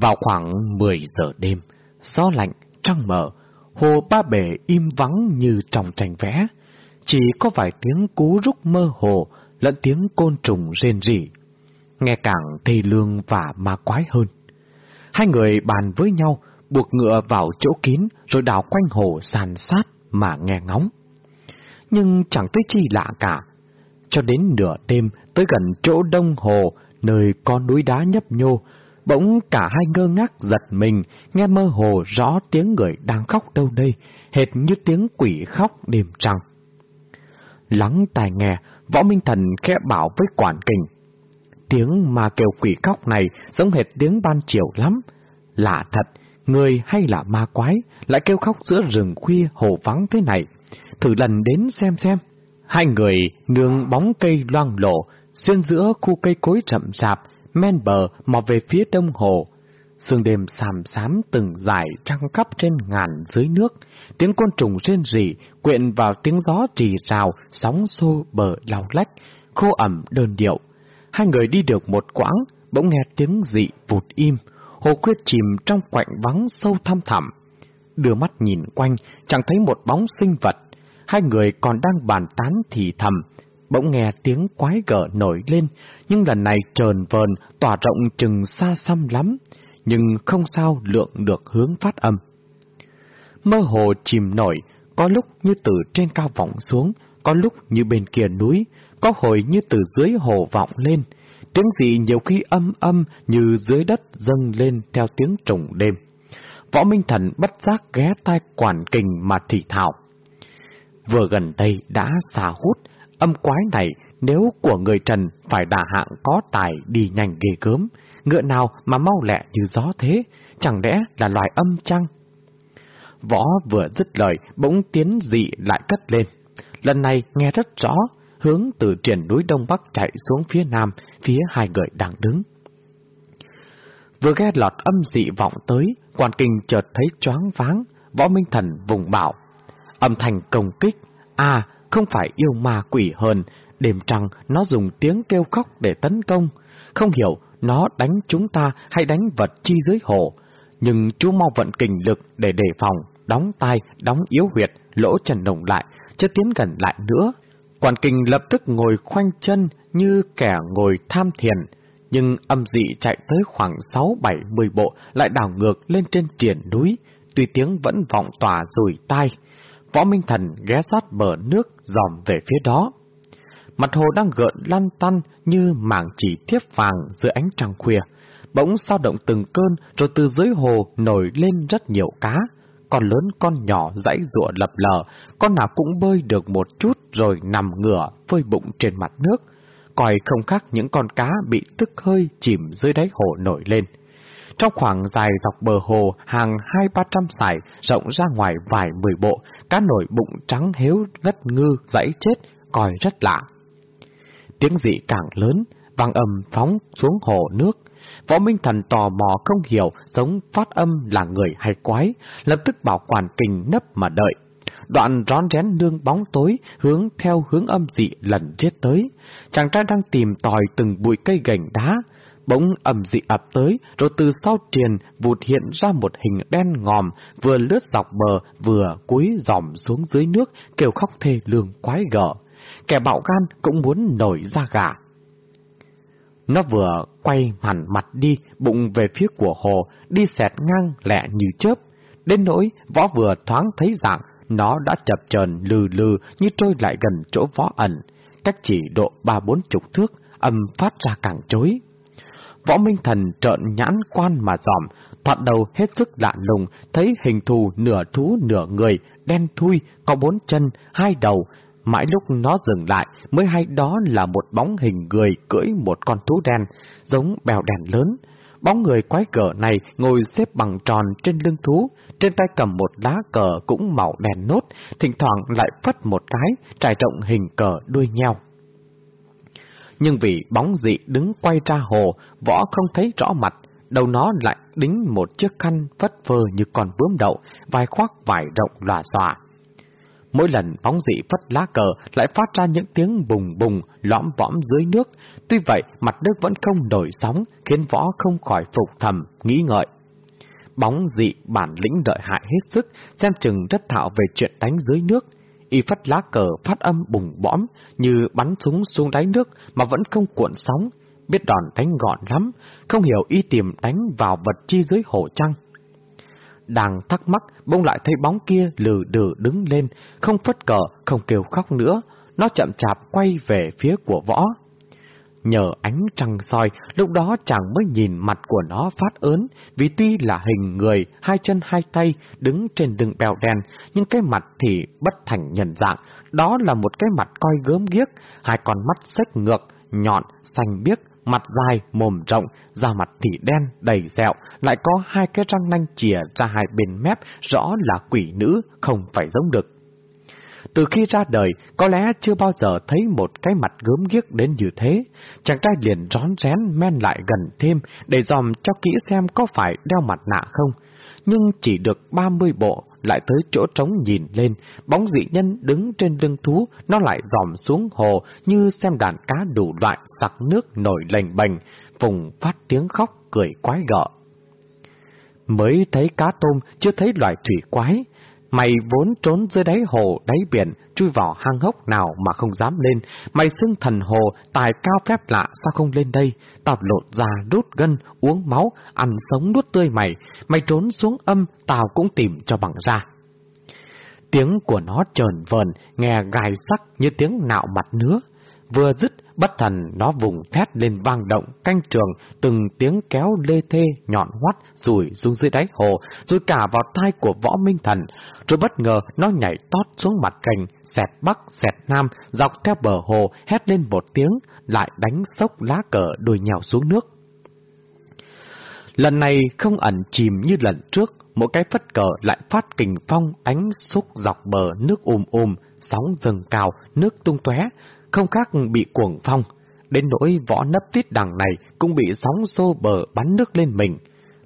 Vào khoảng 10 giờ đêm, gió lạnh, trăng mở, hồ ba bể im vắng như trong tranh vẽ. Chỉ có vài tiếng cú rúc mơ hồ, lẫn tiếng côn trùng rên rỉ. Nghe càng thê lương và ma quái hơn. Hai người bàn với nhau, buộc ngựa vào chỗ kín rồi đào quanh hồ sàn sát mà nghe ngóng. Nhưng chẳng thấy chi lạ cả. Cho đến nửa đêm tới gần chỗ đông hồ, nơi có núi đá nhấp nhô, bỗng cả hai ngơ ngác giật mình, nghe mơ hồ rõ tiếng người đang khóc đâu đây, hệt như tiếng quỷ khóc đêm trăng. Lắng tai nghe, võ minh thần khẽ bảo với quản kình. Tiếng mà kêu quỷ khóc này giống hệt tiếng ban chiều lắm. Lạ thật, người hay là ma quái, lại kêu khóc giữa rừng khuya hồ vắng thế này. Thử lần đến xem xem. Hai người nương bóng cây loang lộ, xuyên giữa khu cây cối rậm rạp, men bờ mò về phía đông hồ. Sương đêm xàm xám từng dải trăng khắp trên ngàn dưới nước, tiếng côn trùng rên rỉ, quyện vào tiếng gió trì rào, sóng xô bờ lau lách, khô ẩm đơn điệu. Hai người đi được một quãng, bỗng nghe tiếng dị vụt im, hồ quyết chìm trong quạnh vắng sâu thăm thẳm. Đưa mắt nhìn quanh, chẳng thấy một bóng sinh vật. Hai người còn đang bàn tán thì thầm, bỗng nghe tiếng quái gở nổi lên, nhưng lần này trờn vờn, tỏa rộng chừng xa xăm lắm, nhưng không sao lượng được hướng phát âm. Mơ hồ chìm nổi, có lúc như từ trên cao vọng xuống, có lúc như bên kia núi, có hồi như từ dưới hồ vọng lên, tiếng gì nhiều khi âm âm như dưới đất dâng lên theo tiếng trùng đêm. Võ Minh Thần bất giác ghé tai quản kình mà thị thảo. Vừa gần đây đã xả hút, âm quái này nếu của người trần phải đà hạng có tài đi nhanh ghê gớm, ngựa nào mà mau lẹ như gió thế, chẳng lẽ là loài âm chăng? Võ vừa dứt lời, bỗng tiến dị lại cất lên. Lần này nghe rất rõ, hướng từ triển núi Đông Bắc chạy xuống phía Nam, phía hai người đang đứng. Vừa nghe lọt âm dị vọng tới, quan kinh chợt thấy choáng váng, võ minh thần vùng bảo. Âm thanh công kích, à, không phải yêu ma quỷ hơn, đêm trăng nó dùng tiếng kêu khóc để tấn công. Không hiểu nó đánh chúng ta hay đánh vật chi dưới hồ, nhưng chú mau vận kình lực để đề phòng, đóng tai, đóng yếu huyệt, lỗ trần nồng lại, chứ tiến gần lại nữa. Quản kình lập tức ngồi khoanh chân như kẻ ngồi tham thiền, nhưng âm dị chạy tới khoảng 6-7-10 bộ lại đảo ngược lên trên triển núi, tuy tiếng vẫn vọng tỏa rủi tai. Võ Minh Thần ghé sát bờ nước dòm về phía đó. Mặt hồ đang gợn lăn tăn như mảng chỉ thiếp vàng dưới ánh trăng khuya. Bỗng sao động từng cơn rồi từ dưới hồ nổi lên rất nhiều cá. Con lớn con nhỏ dãy rụa lập lờ, con nào cũng bơi được một chút rồi nằm ngửa phơi bụng trên mặt nước. Còi không khác những con cá bị tức hơi chìm dưới đáy hồ nổi lên. Trong khoảng dài dọc bờ hồ, hàng hai ba trăm sải rộng ra ngoài vài mười bộ, cá nổi bụng trắng héo ngất ngư, dãy chết, coi rất lạ. Tiếng dị càng lớn, vang âm phóng xuống hồ nước. Võ Minh Thần tò mò không hiểu giống phát âm là người hay quái, lập tức bảo quản kình nấp mà đợi. Đoạn rón rén nương bóng tối, hướng theo hướng âm dị lần chết tới. Chàng trai đang tìm tòi từng bụi cây gành đá, bỗng ẩm dị ập tới, rồi từ sau triền vụt hiện ra một hình đen ngòm, vừa lướt dọc bờ, vừa cúi dòm xuống dưới nước, kêu khóc thê lương quái gở. Kẻ bạo gan cũng muốn nổi ra gà. Nó vừa quay hẳn mặt đi, bụng về phía của hồ, đi xẹt ngang lẹ như chớp. Đến nỗi, võ vừa thoáng thấy rằng nó đã chập chờn lừ lừ như trôi lại gần chỗ võ ẩn. Cách chỉ độ ba bốn chục thước, âm phát ra càng chối. Võ Minh Thần trợn nhãn quan mà dòm, thoạt đầu hết sức lạ lùng, thấy hình thù nửa thú nửa người, đen thui, có bốn chân, hai đầu. Mãi lúc nó dừng lại, mới hay đó là một bóng hình người cưỡi một con thú đen, giống bèo đèn lớn. Bóng người quái cờ này ngồi xếp bằng tròn trên lưng thú, trên tay cầm một lá cờ cũng màu đèn nốt, thỉnh thoảng lại phất một cái, trải rộng hình cờ đuôi nheo nhưng vì bóng dị đứng quay ra hồ, võ không thấy rõ mặt, đầu nó lại đính một chiếc khăn vất vơ như con bướm đậu, vai khoác vải rộng lòa xòa. mỗi lần bóng dị phất lá cờ lại phát ra những tiếng bùng bùng, lõm võm dưới nước. Tuy vậy, mặt nước vẫn không nổi sóng, khiến võ không khỏi phục thầm, nghĩ ngợi. Bóng dị bản lĩnh đợi hại hết sức, xem chừng rất thạo về chuyện đánh dưới nước. Y phất lá cờ phát âm bùng bõm, như bắn súng xuống đáy nước mà vẫn không cuộn sóng, biết đòn đánh gọn lắm, không hiểu y tìm đánh vào vật chi dưới hồ trăng. Đang thắc mắc, bông lại thấy bóng kia lừ đừ đứng lên, không phất cờ, không kêu khóc nữa, nó chậm chạp quay về phía của võ. Nhờ ánh trăng soi, lúc đó chàng mới nhìn mặt của nó phát ớn, vì tuy là hình người, hai chân hai tay, đứng trên đường bèo đen, nhưng cái mặt thì bất thành nhận dạng. Đó là một cái mặt coi gớm ghiếc, hai con mắt xếch ngược, nhọn, xanh biếc, mặt dài, mồm rộng, da mặt thì đen, đầy dẹo, lại có hai cái răng nanh chìa ra hai bên mép, rõ là quỷ nữ, không phải giống được. Từ khi ra đời, có lẽ chưa bao giờ thấy một cái mặt gớm ghiếc đến như thế. Chàng trai liền rón rén men lại gần thêm để dòm cho kỹ xem có phải đeo mặt nạ không. Nhưng chỉ được 30 bộ, lại tới chỗ trống nhìn lên, bóng dị nhân đứng trên lưng thú, nó lại dòm xuống hồ như xem đàn cá đủ loại sặc nước nổi lành bành, vùng phát tiếng khóc cười quái gợ. Mới thấy cá tôm, chưa thấy loài thủy quái, Mày vốn trốn dưới đáy hồ, đáy biển, chui vào hang hốc nào mà không dám lên. Mày xưng thần hồ, tài cao phép lạ, sao không lên đây? Tao lột ra, rút gân, uống máu, ăn sống nuốt tươi mày. Mày trốn xuống âm, tao cũng tìm cho bằng ra. Tiếng của nó trờn vờn, nghe gai sắc như tiếng nạo mặt nứa. Vừa dứt, bất thần nó vùng thét lên vang động, canh trường, từng tiếng kéo lê thê, nhọn hoắt, rùi xuống dưới đáy hồ, rồi cả vào tai của võ minh thần. Rồi bất ngờ nó nhảy tót xuống mặt cành, xẹt bắc, xẹt nam, dọc theo bờ hồ, hét lên một tiếng, lại đánh sốc lá cờ đuôi nhào xuống nước. Lần này không ẩn chìm như lần trước, mỗi cái phất cờ lại phát kình phong ánh xúc dọc bờ nước ùm ùm, sóng dâng cao, nước tung tóe, không khác bị cuồng phong. Đến nỗi võ nấp tít đằng này cũng bị sóng xô bờ bắn nước lên mình.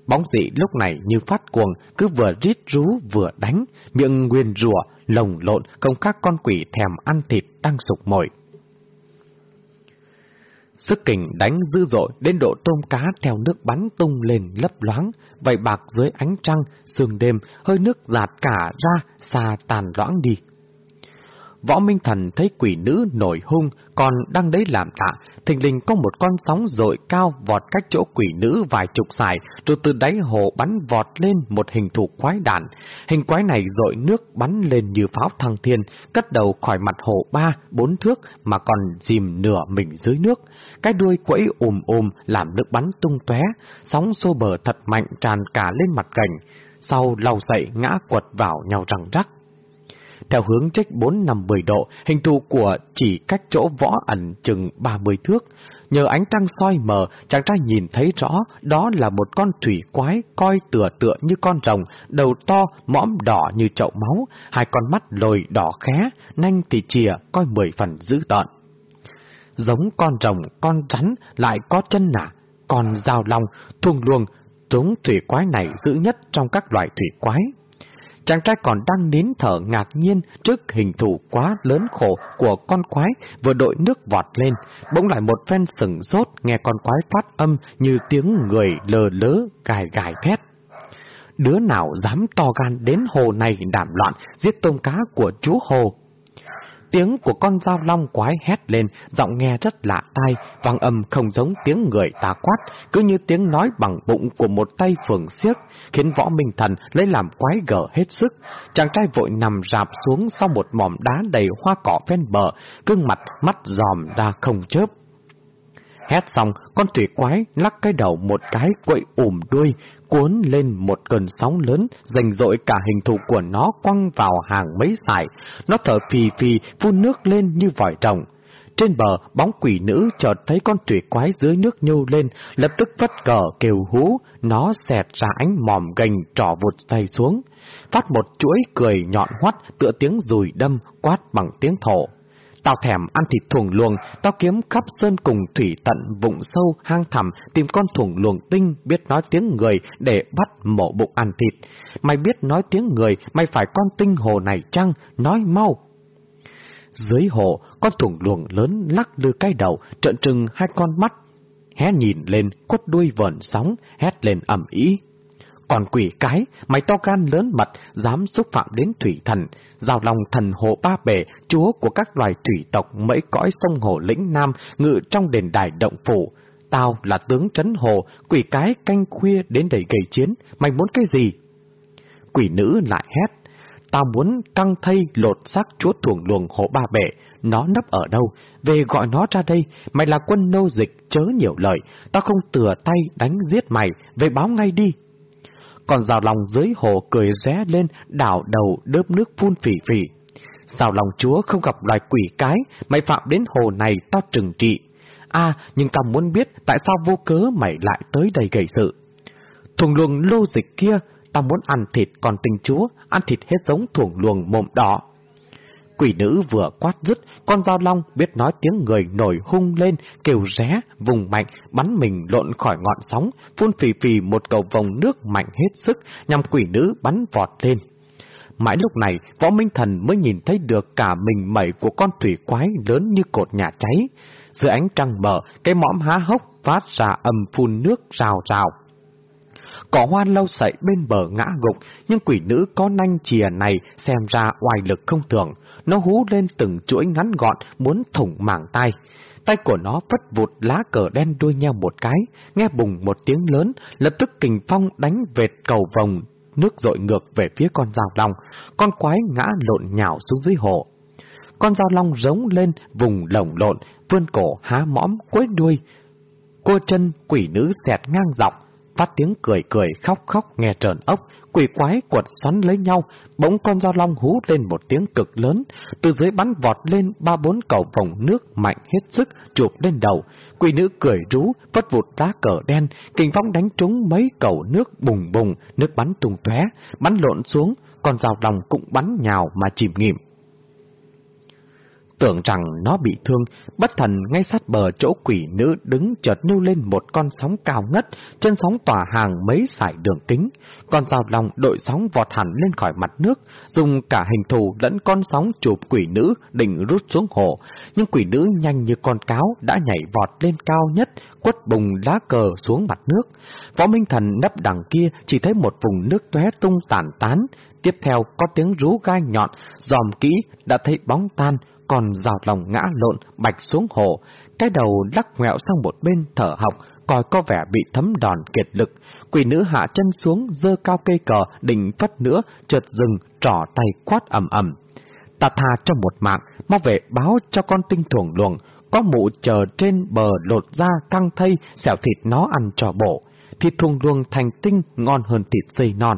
Bóng dị lúc này như phát cuồng, cứ vừa rít rú vừa đánh, miệng nguyên rùa, lồng lộn, không khác con quỷ thèm ăn thịt đang sục mồi. Sức kình đánh dữ dội đến độ tôm cá theo nước bắn tung lên lấp loáng, vậy bạc dưới ánh trăng, sương đêm, hơi nước giạt cả ra, xa tàn loãng đi. Võ Minh Thần thấy quỷ nữ nổi hung, còn đang đấy làm tạ, thình lình có một con sóng dội cao vọt cách chỗ quỷ nữ vài chục sải, rồi từ đáy hồ bắn vọt lên một hình thù quái đạn. Hình quái này dội nước bắn lên như pháo thăng thiên, cất đầu khỏi mặt hồ ba, bốn thước mà còn dìm nửa mình dưới nước. Cái đuôi quẫy ùm ùm làm nước bắn tung tóe, sóng xô bờ thật mạnh tràn cả lên mặt gành. Sau lau dậy ngã quật vào nhau răng rắc theo hướng trách 4 năm 10 độ, hình thù của chỉ cách chỗ võ ẩn chừng 30 thước. Nhờ ánh trăng soi mờ, chàng trai nhìn thấy rõ đó là một con thủy quái coi tựa tựa như con rồng, đầu to, mõm đỏ như chậu máu, hai con mắt lồi đỏ khé, nanh thì chìa, coi mười phần dữ tợn. Giống con rồng, con rắn, lại có chân nả, còn dao lòng, thùng luồng, chúng thủy quái này dữ nhất trong các loại thủy quái. Chàng trai còn đang nín thở ngạc nhiên trước hình thù quá lớn khổ của con quái vừa đội nước vọt lên, bỗng lại một phen sừng sốt nghe con quái phát âm như tiếng người lờ lớ gài gài thét. Đứa nào dám to gan đến hồ này đảm loạn giết tôm cá của chú hồ Tiếng của con dao long quái hét lên, giọng nghe rất lạ tai, vang âm không giống tiếng người ta quát, cứ như tiếng nói bằng bụng của một tay phường xiếc, khiến võ minh thần lấy làm quái gở hết sức. Chàng trai vội nằm rạp xuống sau một mỏm đá đầy hoa cỏ ven bờ, gương mặt mắt dòm ra không chớp. Hét xong, con thủy quái lắc cái đầu một cái quậy ủm đuôi, cuốn lên một cơn sóng lớn, dành dội cả hình thù của nó quăng vào hàng mấy sải. Nó thở phì phì, phun nước lên như vòi rồng. Trên bờ, bóng quỷ nữ chợt thấy con thủy quái dưới nước nhô lên, lập tức vất cờ kêu hú, nó xẹt ra ánh mòm gành trỏ vụt tay xuống. Phát một chuỗi cười nhọn hoắt tựa tiếng rùi đâm quát bằng tiếng thổ. Tao thèm ăn thịt thuồng luồng, tao kiếm khắp sơn cùng thủy tận vụng sâu, hang thẳm, tìm con thuồng luồng tinh biết nói tiếng người để bắt mổ bụng ăn thịt. Mày biết nói tiếng người, mày phải con tinh hồ này chăng? Nói mau! Dưới hồ, con thuồng luồng lớn lắc đưa cái đầu, trợn trừng hai con mắt. Hé nhìn lên, quất đuôi vờn sóng, hét lên ẩm ý. Còn quỷ cái, mày to gan lớn mật, dám xúc phạm đến thủy thần, giao lòng thần hộ ba bể, chúa của các loài thủy tộc mấy cõi sông hồ lĩnh nam, ngự trong đền đài động phủ. Tao là tướng trấn hồ, quỷ cái canh khuya đến đầy gây chiến, mày muốn cái gì? Quỷ nữ lại hét, tao muốn căng thây lột xác chúa thuồng luồng hộ ba bể, nó nấp ở đâu, về gọi nó ra đây, mày là quân nô dịch, chớ nhiều lời, tao không tựa tay đánh giết mày, về báo ngay đi còn rào lòng dưới hồ cười ré lên, đảo đầu đớp nước phun phỉ phỉ. Sao lòng chúa không gặp loài quỷ cái, mày phạm đến hồ này tao trừng trị. À, nhưng tao muốn biết tại sao vô cớ mày lại tới đây gây sự. Thuồng luồng lô dịch kia, tao muốn ăn thịt còn tình chúa, ăn thịt hết giống thuồng luồng mồm đỏ. Quỷ nữ vừa quát dứt, con dao long biết nói tiếng người nổi hung lên, kêu ré, vùng mạnh, bắn mình lộn khỏi ngọn sóng, phun phì phì một cầu vòng nước mạnh hết sức, nhằm quỷ nữ bắn vọt lên. Mãi lúc này, võ minh thần mới nhìn thấy được cả mình mẩy của con thủy quái lớn như cột nhà cháy. Giữa ánh trăng mở, cái mõm há hốc phát ra âm phun nước rào rào. Cỏ hoa lâu sậy bên bờ ngã gục, nhưng quỷ nữ có nanh chìa này xem ra oai lực không thường. Nó hú lên từng chuỗi ngắn gọn, muốn thủng mảng tay. Tay của nó vất vụt lá cờ đen đuôi nhau một cái, nghe bùng một tiếng lớn, lập tức kình phong đánh vệt cầu vòng, nước dội ngược về phía con dao long. Con quái ngã lộn nhào xuống dưới hồ. Con dao long rống lên, vùng lồng lộn, vươn cổ há mõm, quấy đuôi. Cô chân quỷ nữ xẹt ngang dọc, phát tiếng cười cười khóc khóc nghe trờn ốc, quỷ quái quật xoắn lấy nhau, bỗng con dao long hú lên một tiếng cực lớn, từ dưới bắn vọt lên ba bốn cầu vòng nước mạnh hết sức chụp lên đầu, quỷ nữ cười rú, vất vụt lá cờ đen, kình phong đánh trúng mấy cầu nước bùng bùng, nước bắn tung tóe, bắn lộn xuống, con dao long cũng bắn nhào mà chìm nghỉm. Tưởng rằng nó bị thương, bất thần ngay sát bờ chỗ quỷ nữ đứng chợt nêu lên một con sóng cao ngất, chân sóng tỏa hàng mấy sải đường kính. Con rào lòng đội sóng vọt hẳn lên khỏi mặt nước, dùng cả hình thù lẫn con sóng chụp quỷ nữ định rút xuống hồ. Nhưng quỷ nữ nhanh như con cáo đã nhảy vọt lên cao nhất, quất bùng lá cờ xuống mặt nước. Võ Minh Thần nấp đằng kia chỉ thấy một vùng nước tóe tung tàn tán, tiếp theo có tiếng rú gai nhọn, dòm kỹ đã thấy bóng tan, còn rào lòng ngã lộn, bạch xuống hồ, cái đầu lắc ngoẹo sang một bên thở học, coi có vẻ bị thấm đòn kiệt lực. Quỷ nữ hạ chân xuống, dơ cao cây cờ, định phất nữa, chợt dừng, trỏ tay quát ầm ầm. Ta tha cho một mạng, mau về báo cho con tinh thuồng luồng, có mụ chờ trên bờ lột da căng thây, xẻo thịt nó ăn cho bổ. Thịt thuồng luồng thành tinh ngon hơn thịt dây non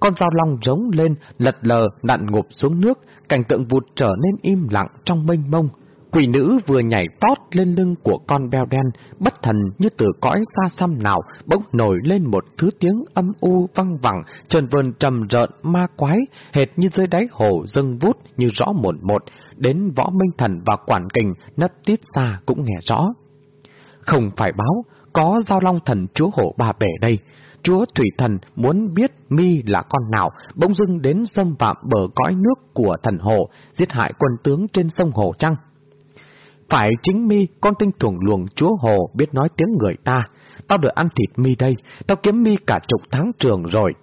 con dao long rống lên, lật lờ, nặn ngụp xuống nước, cảnh tượng vụt trở nên im lặng trong mênh mông. Quỷ nữ vừa nhảy tót lên lưng của con beo đen, bất thần như từ cõi xa xăm nào, bỗng nổi lên một thứ tiếng âm u văng vẳng, trần vờn trầm rợn ma quái, hệt như dưới đáy hồ dâng vút như rõ một một, đến võ minh thần và quản kình nấp tít xa cũng nghe rõ. Không phải báo, có giao long thần chúa hộ bà bể đây, Chúa Thủy Thần muốn biết mi là con nào, bỗng dưng đến xâm phạm bờ cõi nước của thần hồ, giết hại quân tướng trên sông Hồ Trăng. Phải chính mi, con tinh thuồng luồng chúa hồ biết nói tiếng người ta. Tao được ăn thịt mi đây, tao kiếm mi cả chục tháng trường rồi.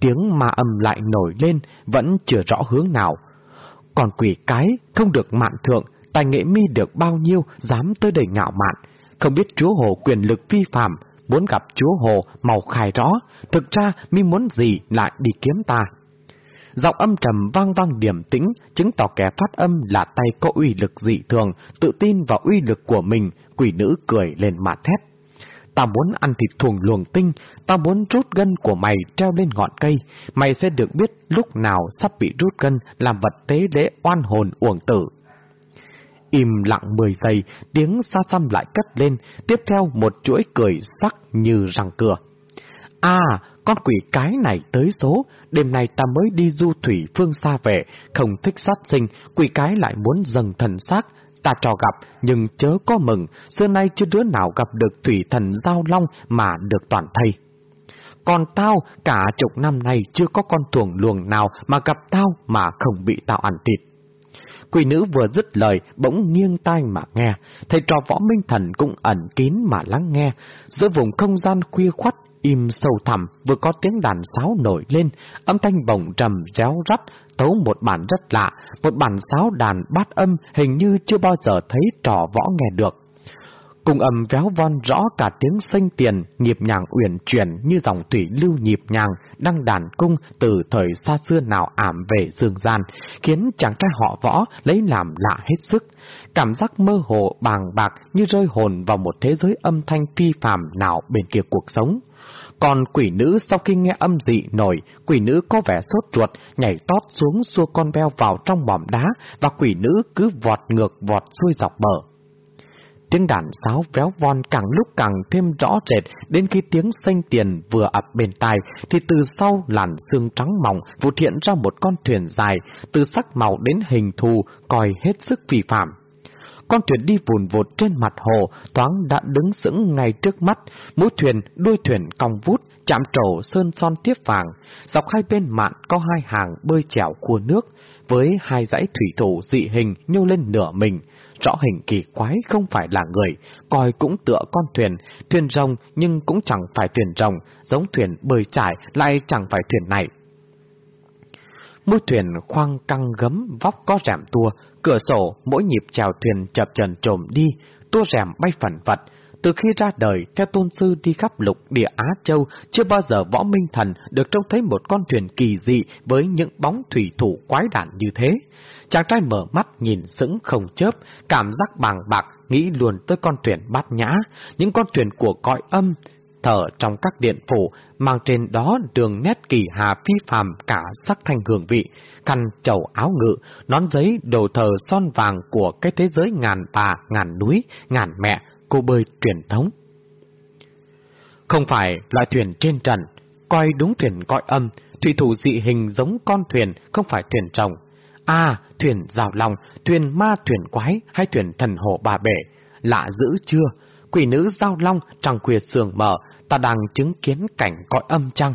Tiếng ma âm lại nổi lên, vẫn chưa rõ hướng nào. Còn quỷ cái, không được mạn thượng, tài nghệ mi được bao nhiêu, dám tới đầy ngạo mạn. Không biết chúa hồ quyền lực vi phạm, muốn gặp chúa Hồ màu khai rõ, thực ra mi muốn gì lại đi kiếm ta. Giọng âm trầm vang vang điểm tĩnh, chứng tỏ kẻ phát âm là tay có uy lực dị thường, tự tin vào uy lực của mình, quỷ nữ cười lên mà thét. Ta muốn ăn thịt thuồng luồng tinh, ta muốn rút gân của mày treo lên ngọn cây, mày sẽ được biết lúc nào sắp bị rút gân làm vật tế lễ oan hồn uổng tử. Im lặng mười giây, tiếng xa xăm lại cất lên, tiếp theo một chuỗi cười sắc như răng cửa. À, con quỷ cái này tới số, đêm nay ta mới đi du thủy phương xa về, không thích sát sinh, quỷ cái lại muốn dâng thần xác, ta trò gặp, nhưng chớ có mừng, xưa nay chưa đứa nào gặp được thủy thần giao long mà được toàn thây. Còn tao, cả chục năm nay chưa có con tuồng luồng nào mà gặp tao mà không bị tao ăn thịt. Quỷ nữ vừa dứt lời, bỗng nghiêng tai mà nghe, thầy trò võ minh thần cũng ẩn kín mà lắng nghe. Giữa vùng không gian khuya khoắt, im sâu thẳm, vừa có tiếng đàn sáo nổi lên, âm thanh bồng trầm réo rắt, tấu một bản rất lạ, một bản sáo đàn bát âm hình như chưa bao giờ thấy trò võ nghe được. Cùng âm véo von rõ cả tiếng xanh tiền, nhịp nhàng uyển chuyển như dòng thủy lưu nhịp nhàng, đăng đàn cung từ thời xa xưa nào ảm về dương gian, khiến chàng trai họ võ lấy làm lạ hết sức. Cảm giác mơ hồ bàng bạc như rơi hồn vào một thế giới âm thanh phi phàm nào bên kia cuộc sống. Còn quỷ nữ sau khi nghe âm dị nổi, quỷ nữ có vẻ sốt ruột, nhảy tót xuống xua con beo vào trong mỏm đá, và quỷ nữ cứ vọt ngược vọt xuôi dọc bờ. Tiếng đàn sáo véo von càng lúc càng thêm rõ rệt, đến khi tiếng xanh tiền vừa ập bên tai, thì từ sau làn xương trắng mỏng vụt hiện ra một con thuyền dài, từ sắc màu đến hình thù, coi hết sức vi phạm. Con thuyền đi vùn vụt trên mặt hồ, thoáng đã đứng sững ngay trước mắt, mũi thuyền, đuôi thuyền cong vút, chạm trổ sơn son tiếp vàng, dọc hai bên mạn có hai hàng bơi chèo cua nước, với hai dãy thủy thủ dị hình nhô lên nửa mình, rõ hình kỳ quái không phải là người, coi cũng tựa con thuyền, thuyền rồng nhưng cũng chẳng phải thuyền rồng, giống thuyền bơi trải lại chẳng phải thuyền này. Mũi thuyền khoang căng gấm vóc có rèm tua, cửa sổ mỗi nhịp chèo thuyền chập trần trồm đi, tua rèm bay phần vật, từ khi ra đời, theo tôn sư đi khắp lục địa Á Châu, chưa bao giờ võ minh thần được trông thấy một con thuyền kỳ dị với những bóng thủy thủ quái đản như thế. Chàng trai mở mắt nhìn sững không chớp, cảm giác bàng bạc, nghĩ luôn tới con thuyền bát nhã, những con thuyền của cõi âm, thở trong các điện phủ, mang trên đó đường nét kỳ hà phi phàm cả sắc thanh hương vị, khăn chầu áo ngự, nón giấy đồ thờ son vàng của cái thế giới ngàn tà ngàn núi, ngàn mẹ, cô bơi truyền thống. Không phải loại thuyền trên trần, coi đúng thuyền cõi âm, thủy thủ dị hình giống con thuyền, không phải thuyền trồng. À, thuyền rào lòng, thuyền ma thuyền quái hay thuyền thần hồ bà bể. Lạ dữ chưa? Quỷ nữ giao long trăng khuya sườn mở, ta đang chứng kiến cảnh cõi âm trăng.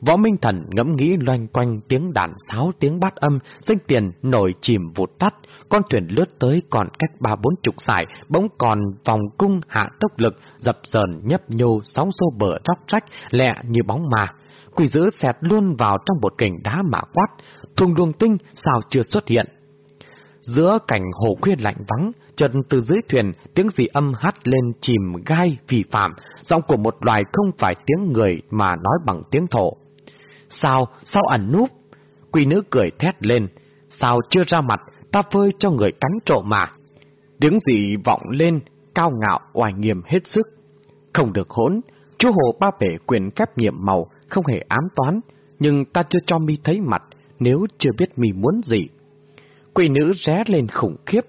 Võ Minh Thần ngẫm nghĩ loanh quanh tiếng đàn sáo tiếng bát âm, sinh tiền nổi chìm vụt tắt, con thuyền lướt tới còn cách ba bốn chục sải, bỗng còn vòng cung hạ tốc lực, dập dờn nhấp nhô sóng xô bờ róc rách, lẹ như bóng mà. Quỷ dữ xẹt luôn vào trong một cành đá mạ quát, thùng luồng tinh sao chưa xuất hiện. Giữa cảnh hồ khuya lạnh vắng, chợt từ dưới thuyền tiếng gì âm hát lên chìm gai phì phạm, giọng của một loài không phải tiếng người mà nói bằng tiếng thổ. Sao, sao ẩn núp? Quỷ nữ cười thét lên, sao chưa ra mặt, ta phơi cho người cắn trộm mà. Tiếng gì vọng lên, cao ngạo, oai nghiêm hết sức. Không được hỗn, chú hồ ba bể quyền phép nhiệm màu, không hề ám toán, nhưng ta chưa cho mi thấy mặt, nếu chưa biết mi muốn gì. Quỷ nữ ré lên khủng khiếp,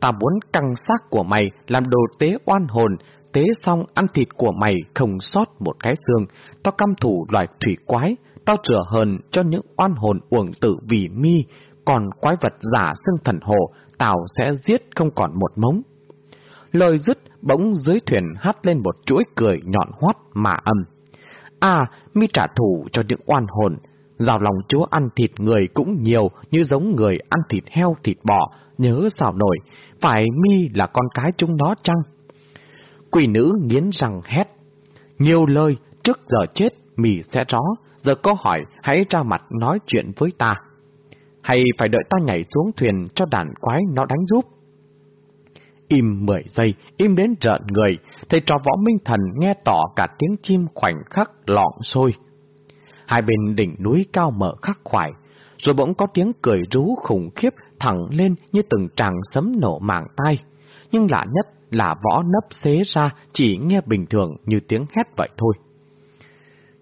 ta muốn căng xác của mày làm đồ tế oan hồn, tế xong ăn thịt của mày không sót một cái xương, tao căm thủ loài thủy quái, tao rửa hờn cho những oan hồn uổng tử vì mi, còn quái vật giả xưng thần hồ, tào sẽ giết không còn một mống. Lời dứt, bỗng dưới thuyền hát lên một chuỗi cười nhọn hoắt mà âm. À, mi trả thù cho những oan hồn, Rào lòng chúa ăn thịt người cũng nhiều như giống người ăn thịt heo thịt bò, nhớ sao nổi, phải mi là con cái chúng nó chăng? Quỷ nữ nghiến răng hét. Nhiều lời, trước giờ chết, mì sẽ rõ, giờ có hỏi, hãy ra mặt nói chuyện với ta. Hay phải đợi ta nhảy xuống thuyền cho đàn quái nó đánh giúp? Im mười giây, im đến rợn người, thầy trò võ minh thần nghe tỏ cả tiếng chim khoảnh khắc lọn sôi. Hai bên đỉnh núi cao mở khắc khoải, rồi bỗng có tiếng cười rú khủng khiếp thẳng lên như từng tràng sấm nổ màng tai. Nhưng lạ nhất là võ nấp xế ra chỉ nghe bình thường như tiếng hét vậy thôi.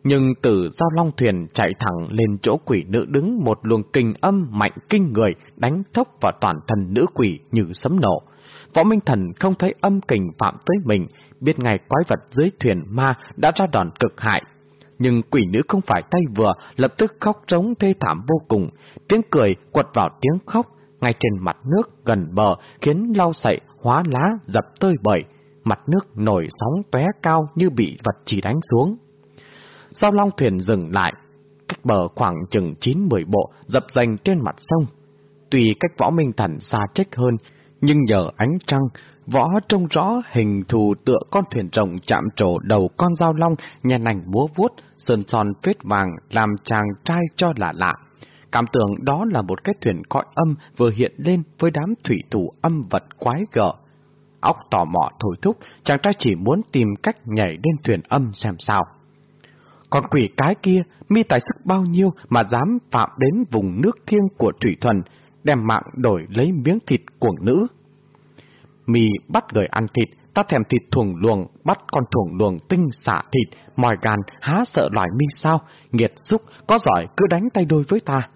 Nhưng từ giao long thuyền chạy thẳng lên chỗ quỷ nữ đứng một luồng kinh âm mạnh kinh người đánh thốc vào toàn thân nữ quỷ như sấm nổ. Võ Minh Thần không thấy âm kình phạm tới mình, biết ngày quái vật dưới thuyền ma đã ra đòn cực hại, nhưng quỷ nữ không phải tay vừa, lập tức khóc trống thê thảm vô cùng. Tiếng cười quật vào tiếng khóc, ngay trên mặt nước gần bờ khiến lau sậy hóa lá dập tơi bời. Mặt nước nổi sóng tóe cao như bị vật chỉ đánh xuống. Sau long thuyền dừng lại, cách bờ khoảng chừng 9-10 bộ dập dành trên mặt sông. Tuy cách võ minh thần xa trách hơn, nhưng nhờ ánh trăng, võ trông rõ hình thù tựa con thuyền rồng chạm trổ đầu con dao long, nhà nành múa vuốt, sơn son vết vàng làm chàng trai cho lạ lạ. Cảm tưởng đó là một cái thuyền cõi âm vừa hiện lên với đám thủy thủ âm vật quái gở. Óc tò mò thổi thúc, chàng trai chỉ muốn tìm cách nhảy lên thuyền âm xem sao. Còn quỷ cái kia, mi tài sức bao nhiêu mà dám phạm đến vùng nước thiêng của thủy thuần, đem mạng đổi lấy miếng thịt của nữ. Mi bắt người ăn thịt, ta thèm thịt thuồng luồng, bắt con thuồng luồng tinh xả thịt, mòi gan, há sợ loài mi sao, nghiệt xúc, có giỏi cứ đánh tay đôi với ta.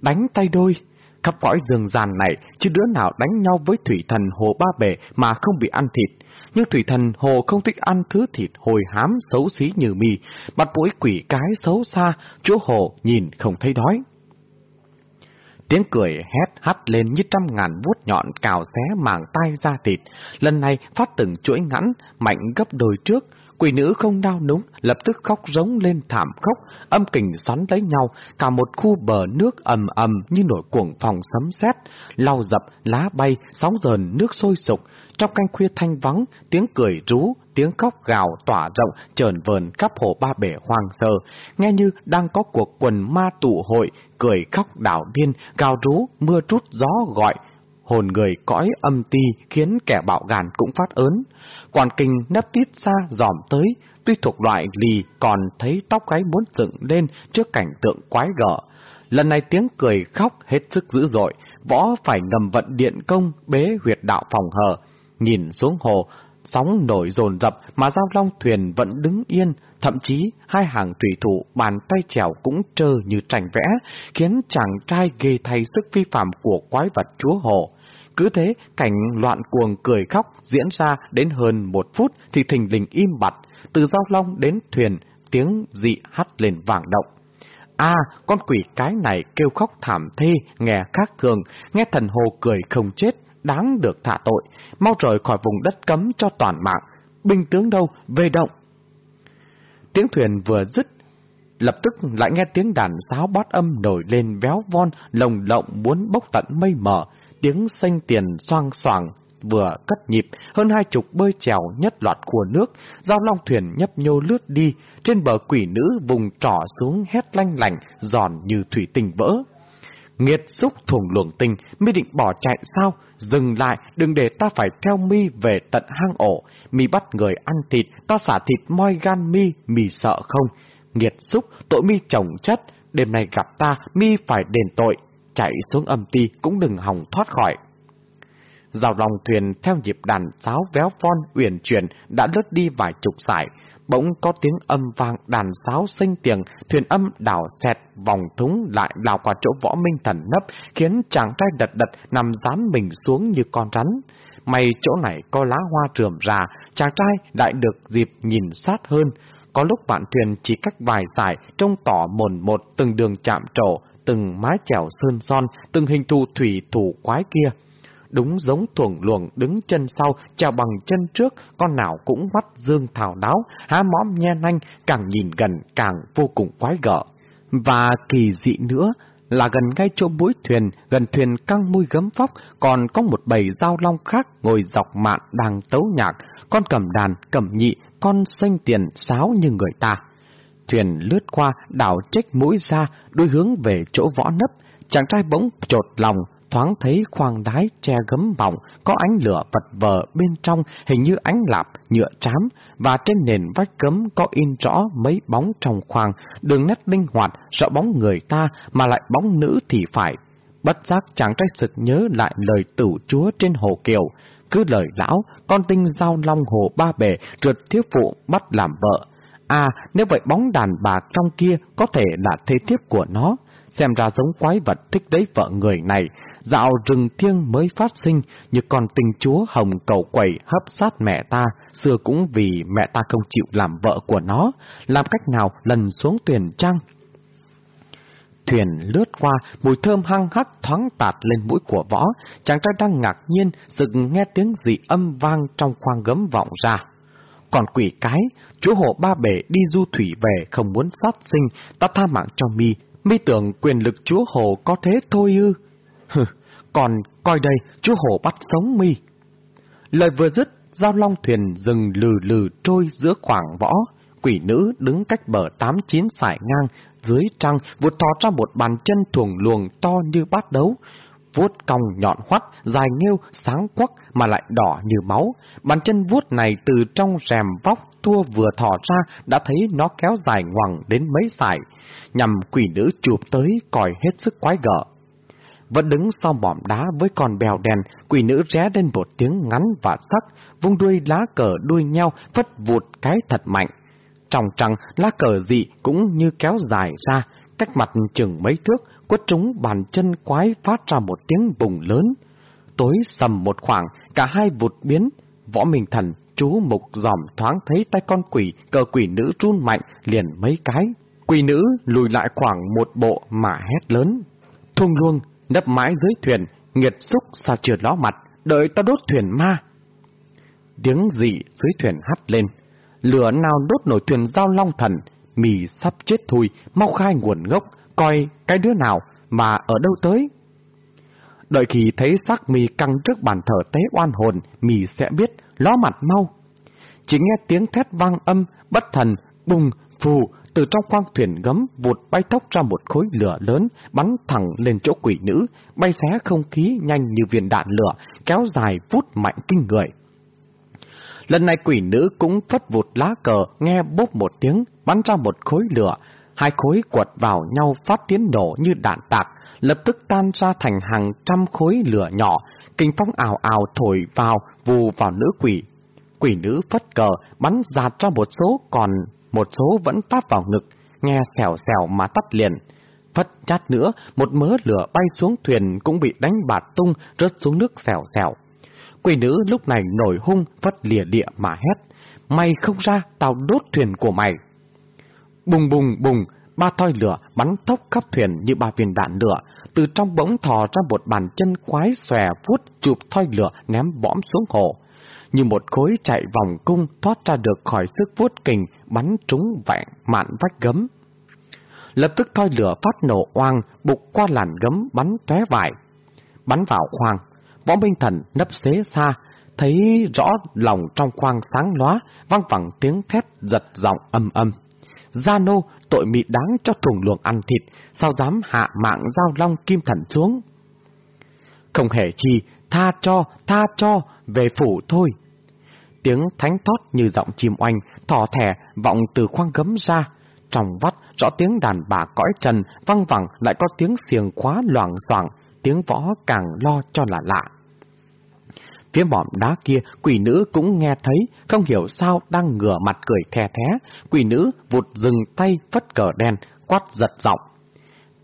Đánh tay đôi, khắp cõi rừng ràn này, chứ đứa nào đánh nhau với thủy thần hồ ba bể mà không bị ăn thịt. Nhưng thủy thần hồ không thích ăn thứ thịt hồi hám xấu xí như mì, mặt mũi quỷ cái xấu xa, chúa hồ nhìn không thấy đói. Tiếng cười hét hắt lên như trăm ngàn vuốt nhọn cào xé màng tay ra thịt, lần này phát từng chuỗi ngắn, mạnh gấp đôi trước, Quỷ nữ không đau núng, lập tức khóc rống lên thảm khóc, âm kình xoắn lấy nhau, cả một khu bờ nước ầm ầm như nổi cuồng phòng sấm sét, lau dập, lá bay, sóng dờn, nước sôi sục. Trong canh khuya thanh vắng, tiếng cười rú, tiếng khóc gào tỏa rộng, trờn vờn khắp hồ ba bể hoang sơ, nghe như đang có cuộc quần ma tụ hội, cười khóc đảo điên, gào rú, mưa trút gió gọi, hồn người cõi âm ti khiến kẻ bạo gàn cũng phát ớn. Quản kinh nấp tít xa dòm tới, tuy thuộc loại lì còn thấy tóc gáy muốn dựng lên trước cảnh tượng quái gở. Lần này tiếng cười khóc hết sức dữ dội, võ phải ngầm vận điện công bế huyệt đạo phòng hờ. Nhìn xuống hồ, sóng nổi dồn dập mà giao long thuyền vẫn đứng yên, thậm chí hai hàng thủy thủ bàn tay chèo cũng trơ như tranh vẽ, khiến chàng trai ghê thay sức vi phạm của quái vật chúa hồ. Cứ thế, cảnh loạn cuồng cười khóc diễn ra đến hơn một phút thì thình lình im bặt, từ giao long đến thuyền, tiếng dị hắt lên vàng động. À, con quỷ cái này kêu khóc thảm thê, nghe khác thường, nghe thần hồ cười không chết, đáng được thả tội, mau rời khỏi vùng đất cấm cho toàn mạng. Binh tướng đâu, về động. Tiếng thuyền vừa dứt, lập tức lại nghe tiếng đàn sáo bát âm nổi lên véo von, lồng lộng muốn bốc tận mây mờ, tiếng xanh tiền xoang xoàng vừa cất nhịp, hơn hai chục bơi chèo nhất loạt của nước, giao long thuyền nhấp nhô lướt đi, trên bờ quỷ nữ vùng trỏ xuống hét lanh lành, giòn như thủy tinh vỡ. Nghiệt xúc thủng luồng tình, mi định bỏ chạy sao? Dừng lại, đừng để ta phải theo mi về tận hang ổ. Mi bắt người ăn thịt, ta xả thịt moi gan mi, mi sợ không? Nghiệt xúc, tội mi chồng chất, đêm nay gặp ta, mi phải đền tội. Chạy xuống âm ti cũng đừng hòng thoát khỏi. Dào lòng thuyền theo nhịp đàn sáo véo von uyển chuyển đã lướt đi vài chục sải, bỗng có tiếng âm vang đàn sáo sinh tiếng, thuyền âm đảo xẹt vòng thúng lại lao qua chỗ võ minh thần nấp, khiến chàng trai đật đật nằm dán mình xuống như con rắn. May chỗ này có lá hoa trườm ra, chàng trai lại được dịp nhìn sát hơn. Có lúc bạn thuyền chỉ cách vài sải, trông tỏ mồn một từng đường chạm trổ, từng mái chèo sơn son, từng hình thù thủy thủ quái kia đúng giống thuồng luồng đứng chân sau, chào bằng chân trước, con nào cũng mắt dương thảo đáo, há mõm nhe nanh, càng nhìn gần càng vô cùng quái gở. Và kỳ dị nữa là gần ngay chỗ mũi thuyền, gần thuyền căng môi gấm vóc, còn có một bầy dao long khác ngồi dọc mạn đang tấu nhạc, con cầm đàn, cầm nhị, con xanh tiền sáo như người ta. Thuyền lướt qua, đảo trách mũi ra, đuôi hướng về chỗ võ nấp, chàng trai bỗng trột lòng, thoáng thấy khoang đái che gấm bọng, có ánh lửa vật vờ bên trong hình như ánh lạp, nhựa trám, và trên nền vách cấm có in rõ mấy bóng trong khoang, đường nét linh hoạt, sợ bóng người ta mà lại bóng nữ thì phải. Bất giác chàng trai sực nhớ lại lời tử chúa trên hồ kiều. Cứ lời lão, con tinh giao long hồ ba bể trượt thiếu phụ bắt làm vợ. À, nếu vậy bóng đàn bà trong kia có thể là thế thiếp của nó. Xem ra giống quái vật thích đấy vợ người này, dạo rừng thiêng mới phát sinh như con tình chúa hồng cầu quẩy hấp sát mẹ ta, xưa cũng vì mẹ ta không chịu làm vợ của nó, làm cách nào lần xuống tuyển trăng. Thuyền lướt qua, mùi thơm hăng hắc thoáng tạt lên mũi của võ, chàng trai đang ngạc nhiên, dựng nghe tiếng dị âm vang trong khoang gấm vọng ra. Còn quỷ cái, chú hộ ba bể đi du thủy về không muốn sát sinh, ta tha mạng cho mi, mi tưởng quyền lực chúa hồ có thế thôi ư. Hừ, còn coi đây, chú hổ bắt sống mi. Lời vừa dứt, giao long thuyền dừng lừ lừ trôi giữa khoảng võ. Quỷ nữ đứng cách bờ tám chín sải ngang, dưới trăng vụt thò ra một bàn chân thuồng luồng to như bát đấu. Vuốt cong nhọn hoắt, dài nghêu, sáng quắc mà lại đỏ như máu. Bàn chân vuốt này từ trong rèm vóc tua vừa thò ra đã thấy nó kéo dài ngoằng đến mấy sải, nhằm quỷ nữ chụp tới còi hết sức quái gở. Vẫn đứng sau bọm đá với con bèo đèn, quỷ nữ ré lên một tiếng ngắn và sắc, vung đuôi lá cờ đuôi nhau vất vụt cái thật mạnh. Trong trăng, lá cờ dị cũng như kéo dài ra, cách mặt chừng mấy thước, quất trúng bàn chân quái phát ra một tiếng bùng lớn. Tối sầm một khoảng, cả hai vụt biến, võ minh thần, chú mục dòm thoáng thấy tay con quỷ, cờ quỷ nữ run mạnh, liền mấy cái. Quỷ nữ lùi lại khoảng một bộ mà hét lớn. Thung luông, nấp mãi dưới thuyền, nghiệt xúc sao trượt ló mặt, đợi ta đốt thuyền ma. Tiếng dị dưới thuyền hắt lên, lửa nào đốt nổi thuyền giao long thần, mì sắp chết thui, mau khai nguồn gốc, coi cái đứa nào mà ở đâu tới. Đợi khi thấy xác mì căng trước bàn thờ tế oan hồn, mì sẽ biết, ló mặt mau. Chỉ nghe tiếng thét vang âm, bất thần, bùng, phù, từ trong khoang thuyền gấm vụt bay tóc ra một khối lửa lớn, bắn thẳng lên chỗ quỷ nữ, bay xé không khí nhanh như viên đạn lửa, kéo dài vút mạnh kinh người. Lần này quỷ nữ cũng phất vụt lá cờ, nghe bốp một tiếng, bắn ra một khối lửa. Hai khối quật vào nhau phát tiếng nổ như đạn tạc, lập tức tan ra thành hàng trăm khối lửa nhỏ, kinh phong ảo ảo thổi vào, vù vào nữ quỷ. Quỷ nữ phất cờ, bắn giạt ra một số, còn một số vẫn táp vào ngực, nghe xèo xèo mà tắt liền. Phất chát nữa, một mớ lửa bay xuống thuyền cũng bị đánh bạt tung, rớt xuống nước xèo xèo. Quỷ nữ lúc này nổi hung, phất lìa địa mà hét. Mày không ra, tao đốt thuyền của mày. Bùng bùng bùng, ba thoi lửa bắn tốc khắp thuyền như ba viên đạn lửa. Từ trong bỗng thò ra một bàn chân quái xòe vuốt chụp thoi lửa ném bõm xuống hồ. Như một khối chạy vòng cung thoát ra được khỏi sức vuốt kình, bắn trúng vẹn mạn vách gấm. Lập tức thoi lửa phát nổ oang, bục qua làn gấm bắn tóe vải. Bắn vào khoang, Võ Minh Thần nấp xế xa, thấy rõ lòng trong khoang sáng lóa, vang vẳng tiếng thét giật giọng âm âm. Gia nô, tội mị đáng cho thùng luồng ăn thịt, sao dám hạ mạng giao long kim thần xuống? Không hề chi, tha cho, tha cho, về phủ thôi. Tiếng thánh thót như giọng chim oanh, thỏ thẻ, vọng từ khoang gấm ra. Trong vắt, rõ tiếng đàn bà cõi trần, văng vẳng lại có tiếng xiềng khóa loảng xoảng, tiếng võ càng lo cho là lạ. Phía mỏm đá kia, quỷ nữ cũng nghe thấy, không hiểu sao đang ngửa mặt cười thè thé. Quỷ nữ vụt dừng tay phất cờ đen, quát giật giọng.